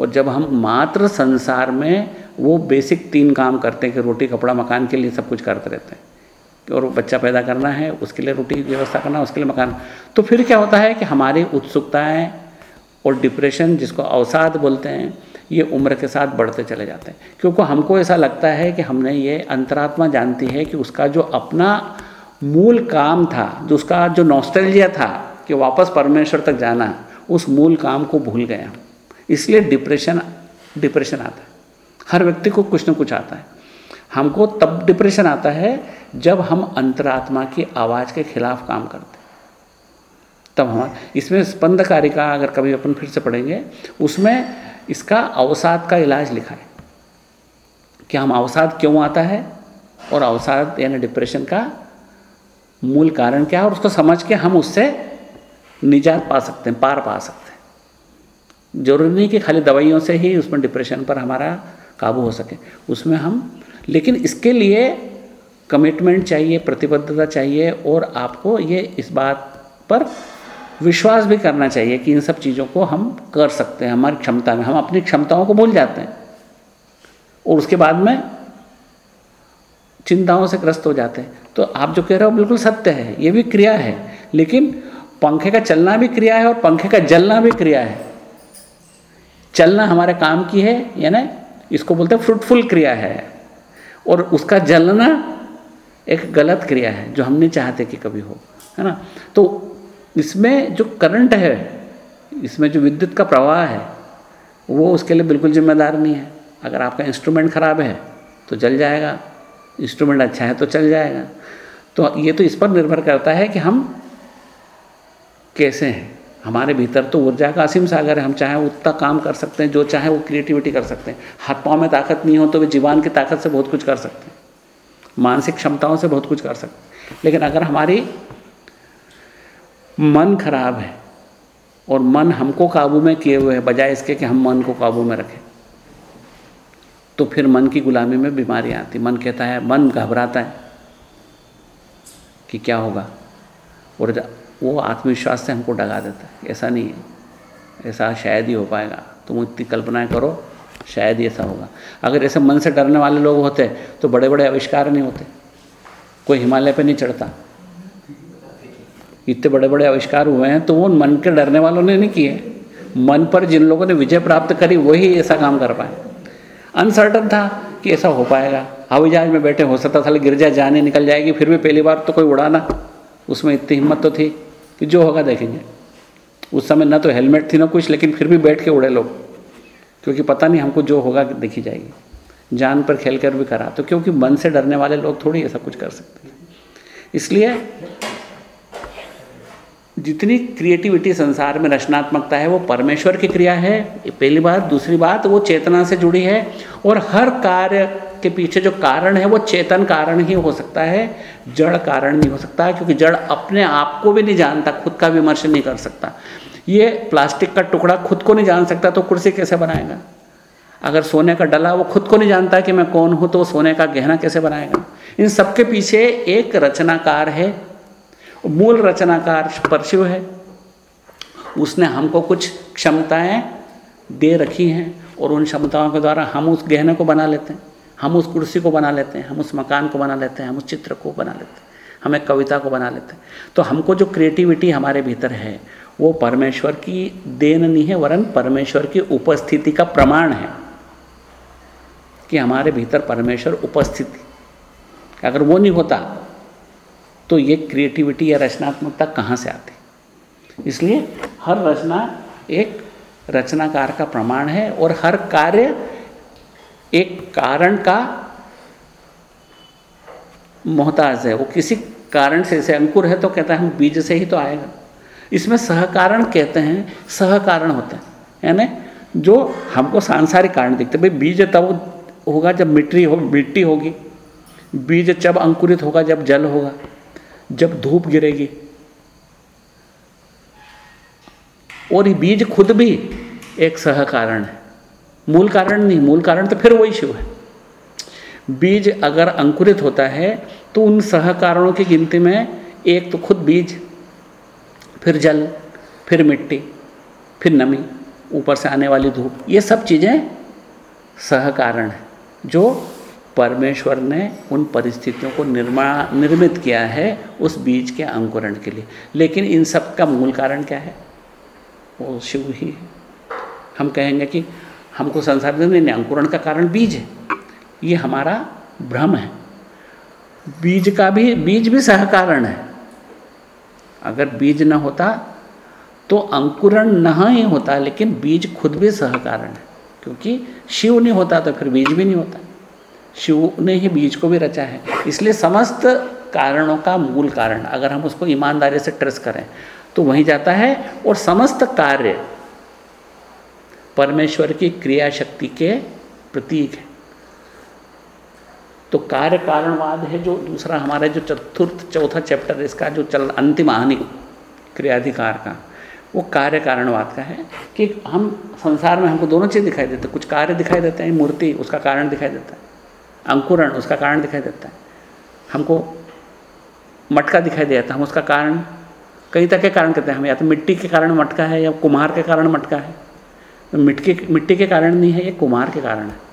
और जब हम मात्र संसार में वो बेसिक तीन काम करते हैं कि रोटी, कपड़ा, मकान के लिए सब कुछ करते रहते हैं। कि और बच्चा पैदा करना है, उसके लिए रोटी की व्यवस्था करना है, उसके लिए मकान। तो फिर क्या होता है कि हमारी उत्सुकताएँ और डिप्रेशन जिसको अवसाद बोलते हैं, ये उम्र के साथ बढ़ते चले जाते हैं। क्योंकि हमको ऐसा लगता है कि हमने ये अंतरात्मा जानती है कि उसका जो अपना मूल काम था, जो उसका जो नॉस्टैल्जिया था कि वापस परमेश्वर तक जाना, उस मूल काम को भूल गए इसलिए डिप्रेशन डिप्रेशन आता है। हर व्यक्ति को कुछ ना कुछ आता है। हमको तब डिप्रेशन आता है जब हम अंतरात्मा की आवाज़ के खिलाफ काम करते हैं। तब हम, इसमें स्पंद कार्य का अगर कभी अपन फिर से पढ़ेंगे, उसमें इसका अवसाद का इलाज लिखा है। कि हम अवसाद क्यों आता है? और अवसाद यानी डिप्रेशन का मूल कारण क्या है? और उसको समझ के हम उससे निजात पा सकते हैं, पार पा सकते हैं। ज़रूरी नहीं कि खाली दवाइयों से ही उसमें डिप्रेशन पर हमारा काबू हो सके। उसमें हम, लेकिन इसके लिए कमिटमेंट चाहिए, प्रतिबद्धता चाहिए और आपको ये इस बात पर विश्वास भी करना चाहिए कि इन सब चीज़ों को हम कर सकते हैं, हमारी क्षमता में, हम अपनी क्षमताओं को भूल जाते हैं। और उसके बाद में चिंताओं से ग्रस्त हो जाते हैं। तो आप जो कह रहे हो बिल्कुल सत्य है, ये भी क्रिया है, लेकिन पंखे का चलना भी क्रिया है और पंखे का जलना भी क्रिया है। चलना हमारे काम की है, यानी इसको बोलते हैं फ्रूटफुल क्रिया है। और उसका जलना एक गलत क्रिया है, जो हम नहीं चाहते कि कभी हो, है ना? तो इसमें जो करंट है, इसमें जो विद्युत का प्रवाह है, वो उसके लिए बिल्कुल जिम्मेदार नहीं है। अगर आपका इंस्ट्रूमेंट ख़राब है तो जल जाएगा। इंस्ट्रूमेंट अच्छा है तो चल जाएगा। तो ये तो इस पर निर्भर करता है कि हम कैसे हैं। हमारे भीतर तो ऊर्जा का असीम सागर है, हम चाहे उतना काम कर सकते हैं, जो चाहे वो क्रिएटिविटी कर सकते हैं। हाथ पाँव में ताकत नहीं हो तो वे जीवान की ताकत से बहुत कुछ कर सकते हैं। मानसिक क्षमताओं से बहुत कुछ कर सकते हैं। लेकिन अगर हमारी मन खराब है और मन हमको काबू में किए हुए है, बजाय इसके कि हम मन को काबू में रखें तो फिर मन की गुलामी में बीमारियाँ आती मन कहता है, मन घबराता है कि क्या होगा? और वो आत्मविश्वास से हमको डगा देता है, ऐसा नहीं है। ऐसा शायद ही हो पाएगा, तुम इतनी कल्पनाएँ करो, शायद ही ऐसा होगा। अगर ऐसे मन से डरने वाले लोग होते तो बड़े बड़े आविष्कार नहीं होते। कोई हिमालय पे नहीं चढ़ता। इतने बड़े बड़े आविष्कार हुए हैं तो वो मन के डरने वालों ने नहीं किए। मन पर जिन लोगों ने विजय प्राप्त करी, वही ऐसा काम कर पाए। अनसर्टन था कि ऐसा हो पाएगा। हवाई जहाज़ में बैठे, हो सकता था गिर जाए, जाने निकल जाएगी, फिर भी पहली बार तो कोई उड़ाना उसमें इतनी हिम्मत तो थी। कि जो होगा देखेंगे। उस समय ना तो हेलमेट थी ना कुछ, लेकिन फिर भी बैठ के उड़े लोग। क्योंकि पता नहीं हमको जो होगा देखी जाएगी। जान पर खेल कर भी करा। तो क्योंकि मन से डरने वाले लोग थोड़ी ऐसा कुछ कर सकते हैं। इसलिए जितनी क्रिएटिविटी संसार में रचनात्मकता है, वो परमेश्वर की क्रिया है पहली बात। दूसरी बात, वो चेतना से जुड़ी है और हर कार्य के पीछे जो कारण है, वो चेतन कारण ही हो सकता है, जड़ कारण नहीं हो सकता है क्योंकि जड़ अपने आप को भी नहीं जानता, खुद का विमर्श नहीं कर सकता। ये प्लास्टिक का टुकड़ा खुद को नहीं जान सकता तो कुर्सी कैसे बनाएगा? अगर सोने का डला, वो खुद को नहीं जानता कि मैं कौन हूँ तो सोने का गहना कैसे बनाएगा? इन सबके पीछे एक रचनाकार है, मूल रचनाकार परशु है। उसने हमको कुछ क्षमताएँ दे रखी हैं और उन क्षमताओं के द्वारा हम उस गहने को बना लेते हैं। हम उस कुर्सी को बना लेते हैं, हम उस मकान को बना लेते हैं, हम उस चित्र को बना लेते हैं, हम एक कविता को बना लेते हैं। तो हमको जो क्रिएटिविटी हमारे भीतर है, वो परमेश्वर की देन नहीं है, वरन परमेश्वर की उपस्थिति का प्रमाण है कि हमारे भीतर परमेश्वर उपस्थिति अगर वो नहीं होता तो ये क्रिएटिविटी या रचनात्मकता कहाँ से आती? इसलिए हर रचना एक रचनाकार का प्रमाण है और हर कार्य एक कारण का मोहताज है। वो किसी कारण से, जैसे अंकुर है तो कहता है, हम बीज से ही तो आएगा इसमें सहकारण कहते हैं, सहकारण होते हैं। यानी जो हमको सांसारिक कारण दिखते भाई, बीज तब होगा जब मिट्टी हो, मिट्टी होगी। बीज जब अंकुरित होगा, जब जल होगा, जब धूप गिरेगी। और ये बीज खुद भी एक सहकारण है। मूल कारण नहीं, मूल कारण तो फिर वही शिव है। बीज अगर अंकुरित होता है तो उन सहकारणों की गिनती में एक तो खुद बीज, फिर जल, फिर मिट्टी, फिर नमी, ऊपर से आने वाली धूप, ये सब चीज़ें सह कारण है, जो परमेश्वर ने उन परिस्थितियों को निर्माण निर्मित किया है उस बीज के अंकुरण के लिए। लेकिन इन सब का मूल कारण क्या है? वो शिव ही है। हम कहेंगे कि हमको संसार नहीं अंकुरण का कारण बीज है। ये हमारा भ्रम है। बीज का भी, बीज भी सहकारण है। अगर बीज न होता तो अंकुरण न ही होता, लेकिन बीज खुद भी सहकारण है। क्योंकि शिव नहीं होता तो फिर बीज भी नहीं होता। शिव ने ही बीज को भी रचा है। इसलिए समस्त कारणों का मूल कारण, अगर हम उसको ईमानदारी से ट्रेस करें तो वहीं जाता है और समस्त कार्य परमेश्वर की क्रिया शक्ति के प्रतीक है। तो कार्य कारणवाद है जो दूसरा हमारा जो चतुर्थ, चौथा चैप्टर इसका जो चल, अंतिम हानि क्रियाधिकार का, वो कार्य कारणवाद का है कि हम संसार में हमको दोनों चीज़ दिखाई देते हैं। कुछ कार्य दिखाई देते हैं, मूर्ति, उसका कारण दिखाई देता है। अंकुरण, उसका कारण दिखाई देता है। हमको मटका दिखाई देता है, हम उसका कारण, कई तरह के कारण कहते हैं। हम या तो मिट्टी के कारण मटका है या कुम्हार के कारण मटका है। मिट्टी मिट्टी के कारण नहीं है, ये कुमार के कारण है।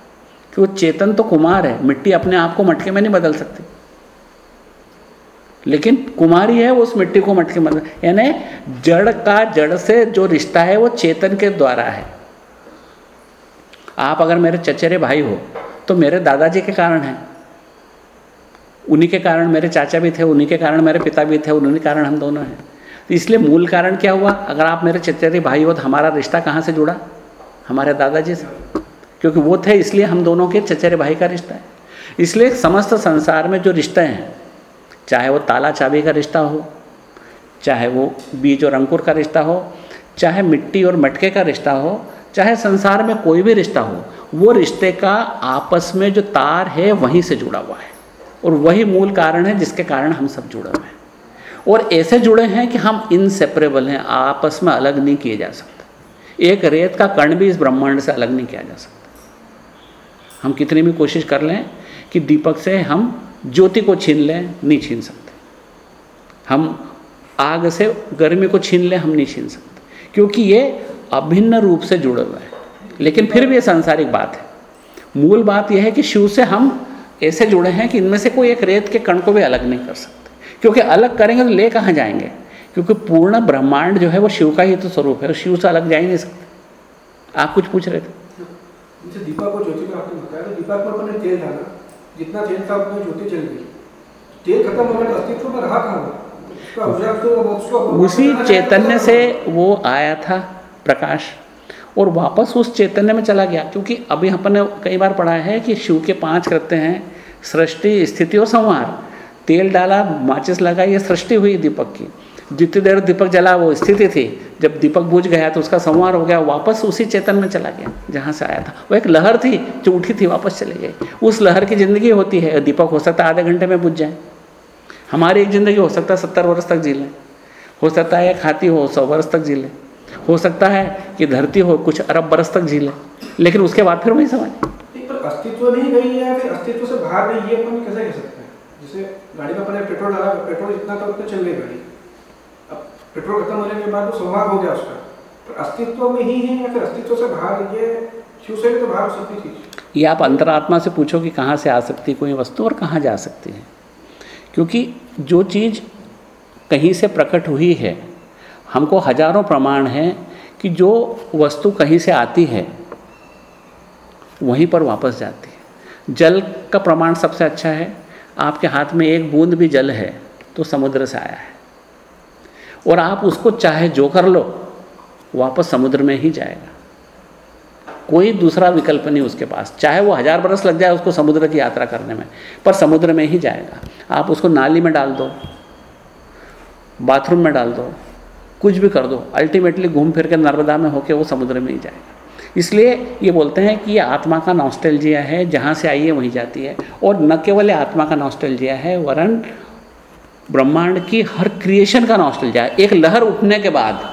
कि वो चेतन तो कुमार है, मिट्टी अपने आप को मटके में नहीं बदल सकती। लेकिन कुमारी है, वो उस मिट्टी को मटके में यानी जड़ का जड़ से जो रिश्ता है, वो चेतन के द्वारा है। आप अगर मेरे चचेरे भाई हो तो मेरे दादाजी के कारण है। उन्हीं के कारण मेरे चाचा भी थे, उन्हीं के कारण मेरे पिता भी थे, उन्हीं के कारण हम दोनों हैं। तो इसलिए मूल कारण क्या हुआ? अगर आप मेरे चचेरे भाई हो तो हमारा रिश्ता कहाँ से जुड़ा? हमारे दादाजी से। क्योंकि वो थे, इसलिए हम दोनों के चचेरे भाई का रिश्ता है। इसलिए समस्त संसार में जो रिश्ते हैं, चाहे वो ताला चाबी का रिश्ता हो, चाहे वो बीज और अंकुर का रिश्ता हो, चाहे मिट्टी और मटके का रिश्ता हो, चाहे संसार में कोई भी रिश्ता हो, वो रिश्ते का आपस में जो तार है, वहीं से जुड़ा हुआ है। और वही मूल कारण है जिसके कारण हम सब जुड़े हुए हैं। और ऐसे जुड़े हैं कि हम इनसेपरेबल हैं, आपस में अलग नहीं किए जा सकते। एक रेत का कण भी इस ब्रह्मांड से अलग नहीं किया जा सकता। हम कितनी भी कोशिश कर लें कि दीपक से हम ज्योति को छीन लें, नहीं छीन सकते। हम आग से गर्मी को छीन लें, हम नहीं छीन सकते। क्योंकि ये अभिन्न रूप से जुड़े हुए हैं। लेकिन फिर भी ये सांसारिक बात है। मूल बात यह है कि शिव से हम ऐसे जुड़े हैं कि इनमें से कोई एक रेत के कण को भी अलग नहीं कर सकते। क्योंकि अलग करेंगे तो ले कहाँ जाएँगे? क्योंकि पूर्ण ब्रह्मांड जो है वो शिव का ही तो स्वरूप है शिव से अलग जा ही नहीं सकते। आप कुछ पूछ रहे थे? जैसे को ज्योति का आपने बताया तो दीपक पर अपने तेल डाला। जितना तेल था उतना ज्योति चल गई। तेल खत्म अस्तित्व में रहा कहाँ? उसी चैतन्य से वो आया था प्रकाश और वापस उस चैतन्य में चला गया। क्योंकि अभी अपन ने कई बार पढ़ा है कि शिव के पाँच करते हैं सृष्टि स्थिति और संहार। तेल डाला माचिस लगा ये सृष्टि हुई दीपक की। जितनी देर दीपक जला, वो स्थिति थी। जब दीपक बुझ गया तो उसका संवार हो गया, वापस उसी चेतन में चला गया, जहाँ से आया था। वो एक लहर थी, जो उठी थी, वापस चली गई। उस लहर की ज़िंदगी होती है, दीपक हो सकता है आधे घंटे में बुझ जाए। हमारी एक ज़िंदगी हो सकता है सत्तर वर्ष तक जी लें। हो सकता है एक हाथी हो, सौ वर्ष तक जी लें। हो सकता है कि धरती हो, कुछ अरब बरस तक जी लें। लेकिन उसके बाद फिर वही समझ अस्तित्व नहीं गई है, फिर अस्तित्व से बाहर गई है कैसे कह सकते हैं? जैसे गाड़ी में अपने पेट्रोल डाला, पेट्रोल इतना तो चल गई गाड़ी। पेट्रोल खत्म होने के बाद वो संवाद हो गया उसका। तो अस्तित्व में ही है या फिर अस्तित्व से बाहर ये शिव से भी तो बाहर हो सकती थी। ये आप अंतरात्मा से पूछो कि कहाँ से आ सकती कोई वस्तु और कहाँ जा सकती है। क्योंकि जो चीज़ कहीं से प्रकट हुई है, हमको हज़ारों प्रमाण हैं कि जो वस्तु कहीं से आती है, वहीं पर वापस जाती है। जल का प्रमाण सबसे अच्छा है। आपके हाथ में एक बूंद भी जल है तो समुद्र से आया है। और आप उसको चाहे जो कर लो, वापस समुद्र में ही जाएगा। कोई दूसरा विकल्प नहीं उसके पास। चाहे वो हज़ार बरस लग जाए उसको समुद्र की यात्रा करने में, पर समुद्र में ही जाएगा। आप उसको नाली में डाल दो, बाथरूम में डाल दो, कुछ भी कर दो अल्टीमेटली घूम फिर के नर्मदा में होके वो समुद्र में ही जाएगा। इसलिए ये बोलते हैं कि ये आत्मा का नॉस्टेलजिया है, जहाँ से आई है वहीं जाती है। और न केवल आत्मा का नॉस्टेलजिया है, वरन ब्रह्मांड की हर क्रिएशन का नॉस्टल है एक लहर उठने के बाद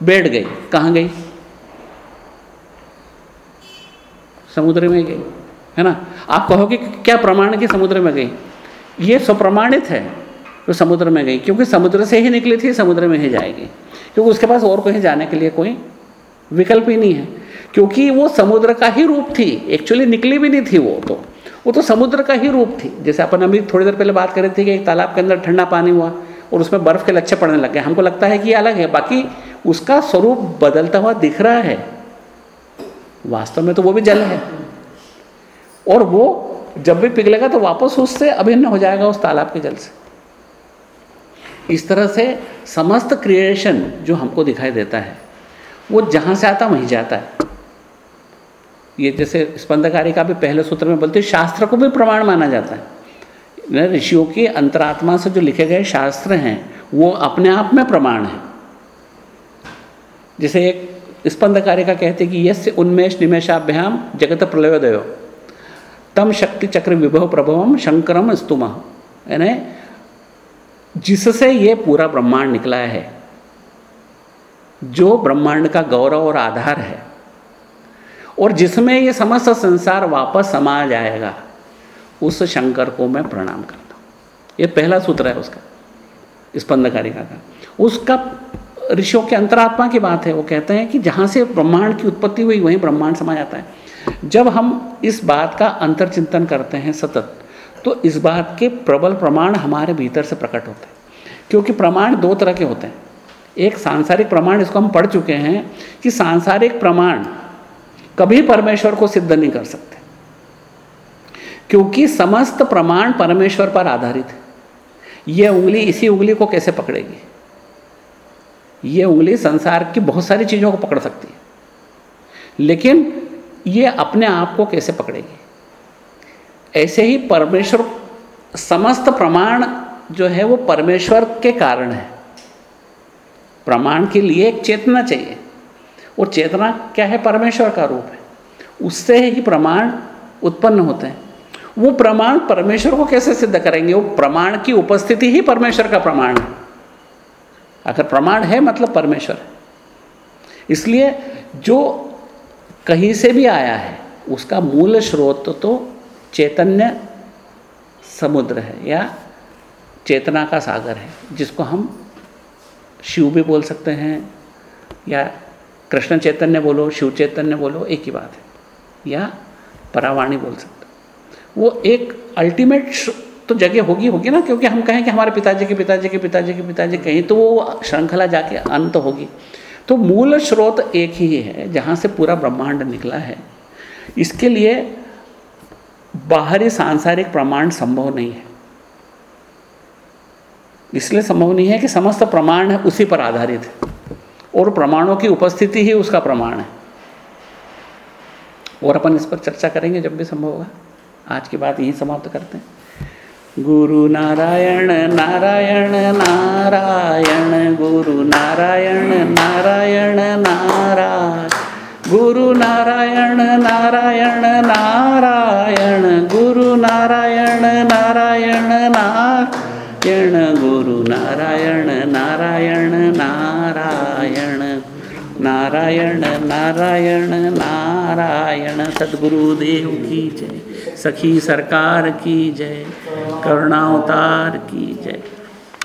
बैठ गई। कहाँ गई? समुद्र में गई, है ना? आप कहोगे क्या प्रमाण की समुद्र में गई? ये स्वप्रमाणित है तो समुद्र में गई, क्योंकि समुद्र से ही निकली थी, समुद्र में ही जाएगी। क्योंकि उसके पास और कहीं जाने के लिए कोई विकल्प ही नहीं है। क्योंकि वो समुद्र का ही रूप थी एक्चुअली निकली भी नहीं थी वो तो। वो तो समुद्र का ही रूप थी। जैसे अपन अभी थोड़ी देर पहले बात कर रहे थे कि एक तालाब के अंदर ठंडा पानी हुआ और उसमें बर्फ़ के लच्छे पड़ने लग गए। हमको लगता है कि ये अलग है, बाकी उसका स्वरूप बदलता हुआ दिख रहा है। वास्तव में तो वो भी जल है। और वो जब भी पिघलेगा तो वापस उससे अभिन्न हो जाएगा उस तालाब के जल से। इस तरह से समस्त क्रिएशन जो हमको दिखाई देता है, वो जहाँ से आता वहीं जाता है। ये जैसे स्पंदकारी का भी पहले सूत्र में बोलते शास्त्र को भी प्रमाण माना जाता है। ऋषियों की अंतरात्मा से जो लिखे गए शास्त्र हैं, वो अपने आप में प्रमाण है। जैसे एक स्पंदकारी का कहते कि, यस्य उन्मेष निमेशाभ्याम जगत प्रलयोदय। तम शक्ति चक्र विभव प्रभवम शंकरम स्तुम। यानी, जिससे ये पूरा ब्रह्मांड निकला है, जो ब्रह्मांड का गौरव और आधार है और जिसमें ये समस्त संसार वापस समा जाएगा, उस शंकर को मैं प्रणाम करता हूँ। ये पहला सूत्र है उसका स्पंदकारिका का उसका ऋषियों के अंतरात्मा की बात है, वो कहते हैं कि जहाँ से ब्रह्मांड की उत्पत्ति हुई, वहीं ब्रह्मांड समा जाता है। जब हम इस बात का अंतर चिंतन करते हैं सतत तो इस बात के प्रबल प्रमाण हमारे भीतर से प्रकट होते हैं। क्योंकि प्रमाण दो तरह के होते हैं। एक सांसारिक प्रमाण, इसको हम पढ़ चुके हैं कि सांसारिक प्रमाण कभी परमेश्वर को सिद्ध नहीं कर सकते। क्योंकि समस्त प्रमाण परमेश्वर पर आधारित है। यह उंगली, इसी उंगली को कैसे पकड़ेगी? ये उंगली संसार की बहुत सारी चीज़ों को पकड़ सकती है। लेकिन ये अपने आप को कैसे पकड़ेगी? ऐसे ही परमेश्वर, समस्त प्रमाण जो है वो परमेश्वर के कारण है। प्रमाण के लिए एक चेतना चाहिए। और चेतना क्या है? परमेश्वर का रूप है। उससे ही प्रमाण उत्पन्न होते हैं। वो प्रमाण परमेश्वर को कैसे सिद्ध करेंगे? वो प्रमाण की उपस्थिति ही परमेश्वर का प्रमाण है। अगर प्रमाण है मतलब परमेश्वर है। इसलिए जो कहीं से भी आया है, उसका मूल स्रोत तो चैतन्य समुद्र है या चेतना का सागर है, जिसको हम शिव भी बोल सकते हैं या कृष्ण चैतन्य बोलो, शिव चैतन्य बोलो, एक ही बात है। या परावाणी बोल सकते वो एक अल्टीमेट तो जगह होगी होगी ना, क्योंकि हम कहें कि हमारे पिताजी के पिताजी के पिताजी के, पिताजी कहीं तो वो श्रृंखला जाके अंत होगी। तो मूल स्रोत एक ही है, जहाँ से पूरा ब्रह्मांड निकला है। इसके लिए बाहरी सांसारिक प्रमाण संभव नहीं है। इसलिए संभव नहीं है कि समस्त प्रमाण उसी पर आधारित है। और प्रमाणों की उपस्थिति ही उसका प्रमाण है और अपन इस पर चर्चा करेंगे जब भी संभव होगा आज की बात यही समाप्त करते हैं गुरु नारायण नारायण नारायण गुरु नारायण नारायण नारायण गुरु नारायण नारायण नारायण गुरु नारायण नारायण नारायण गुरु नारायण नारायण नारायण नारायण नारायण नारायण। सदगुरुदेव की जय। सखी सरकार की जय। करुणावतार की जय।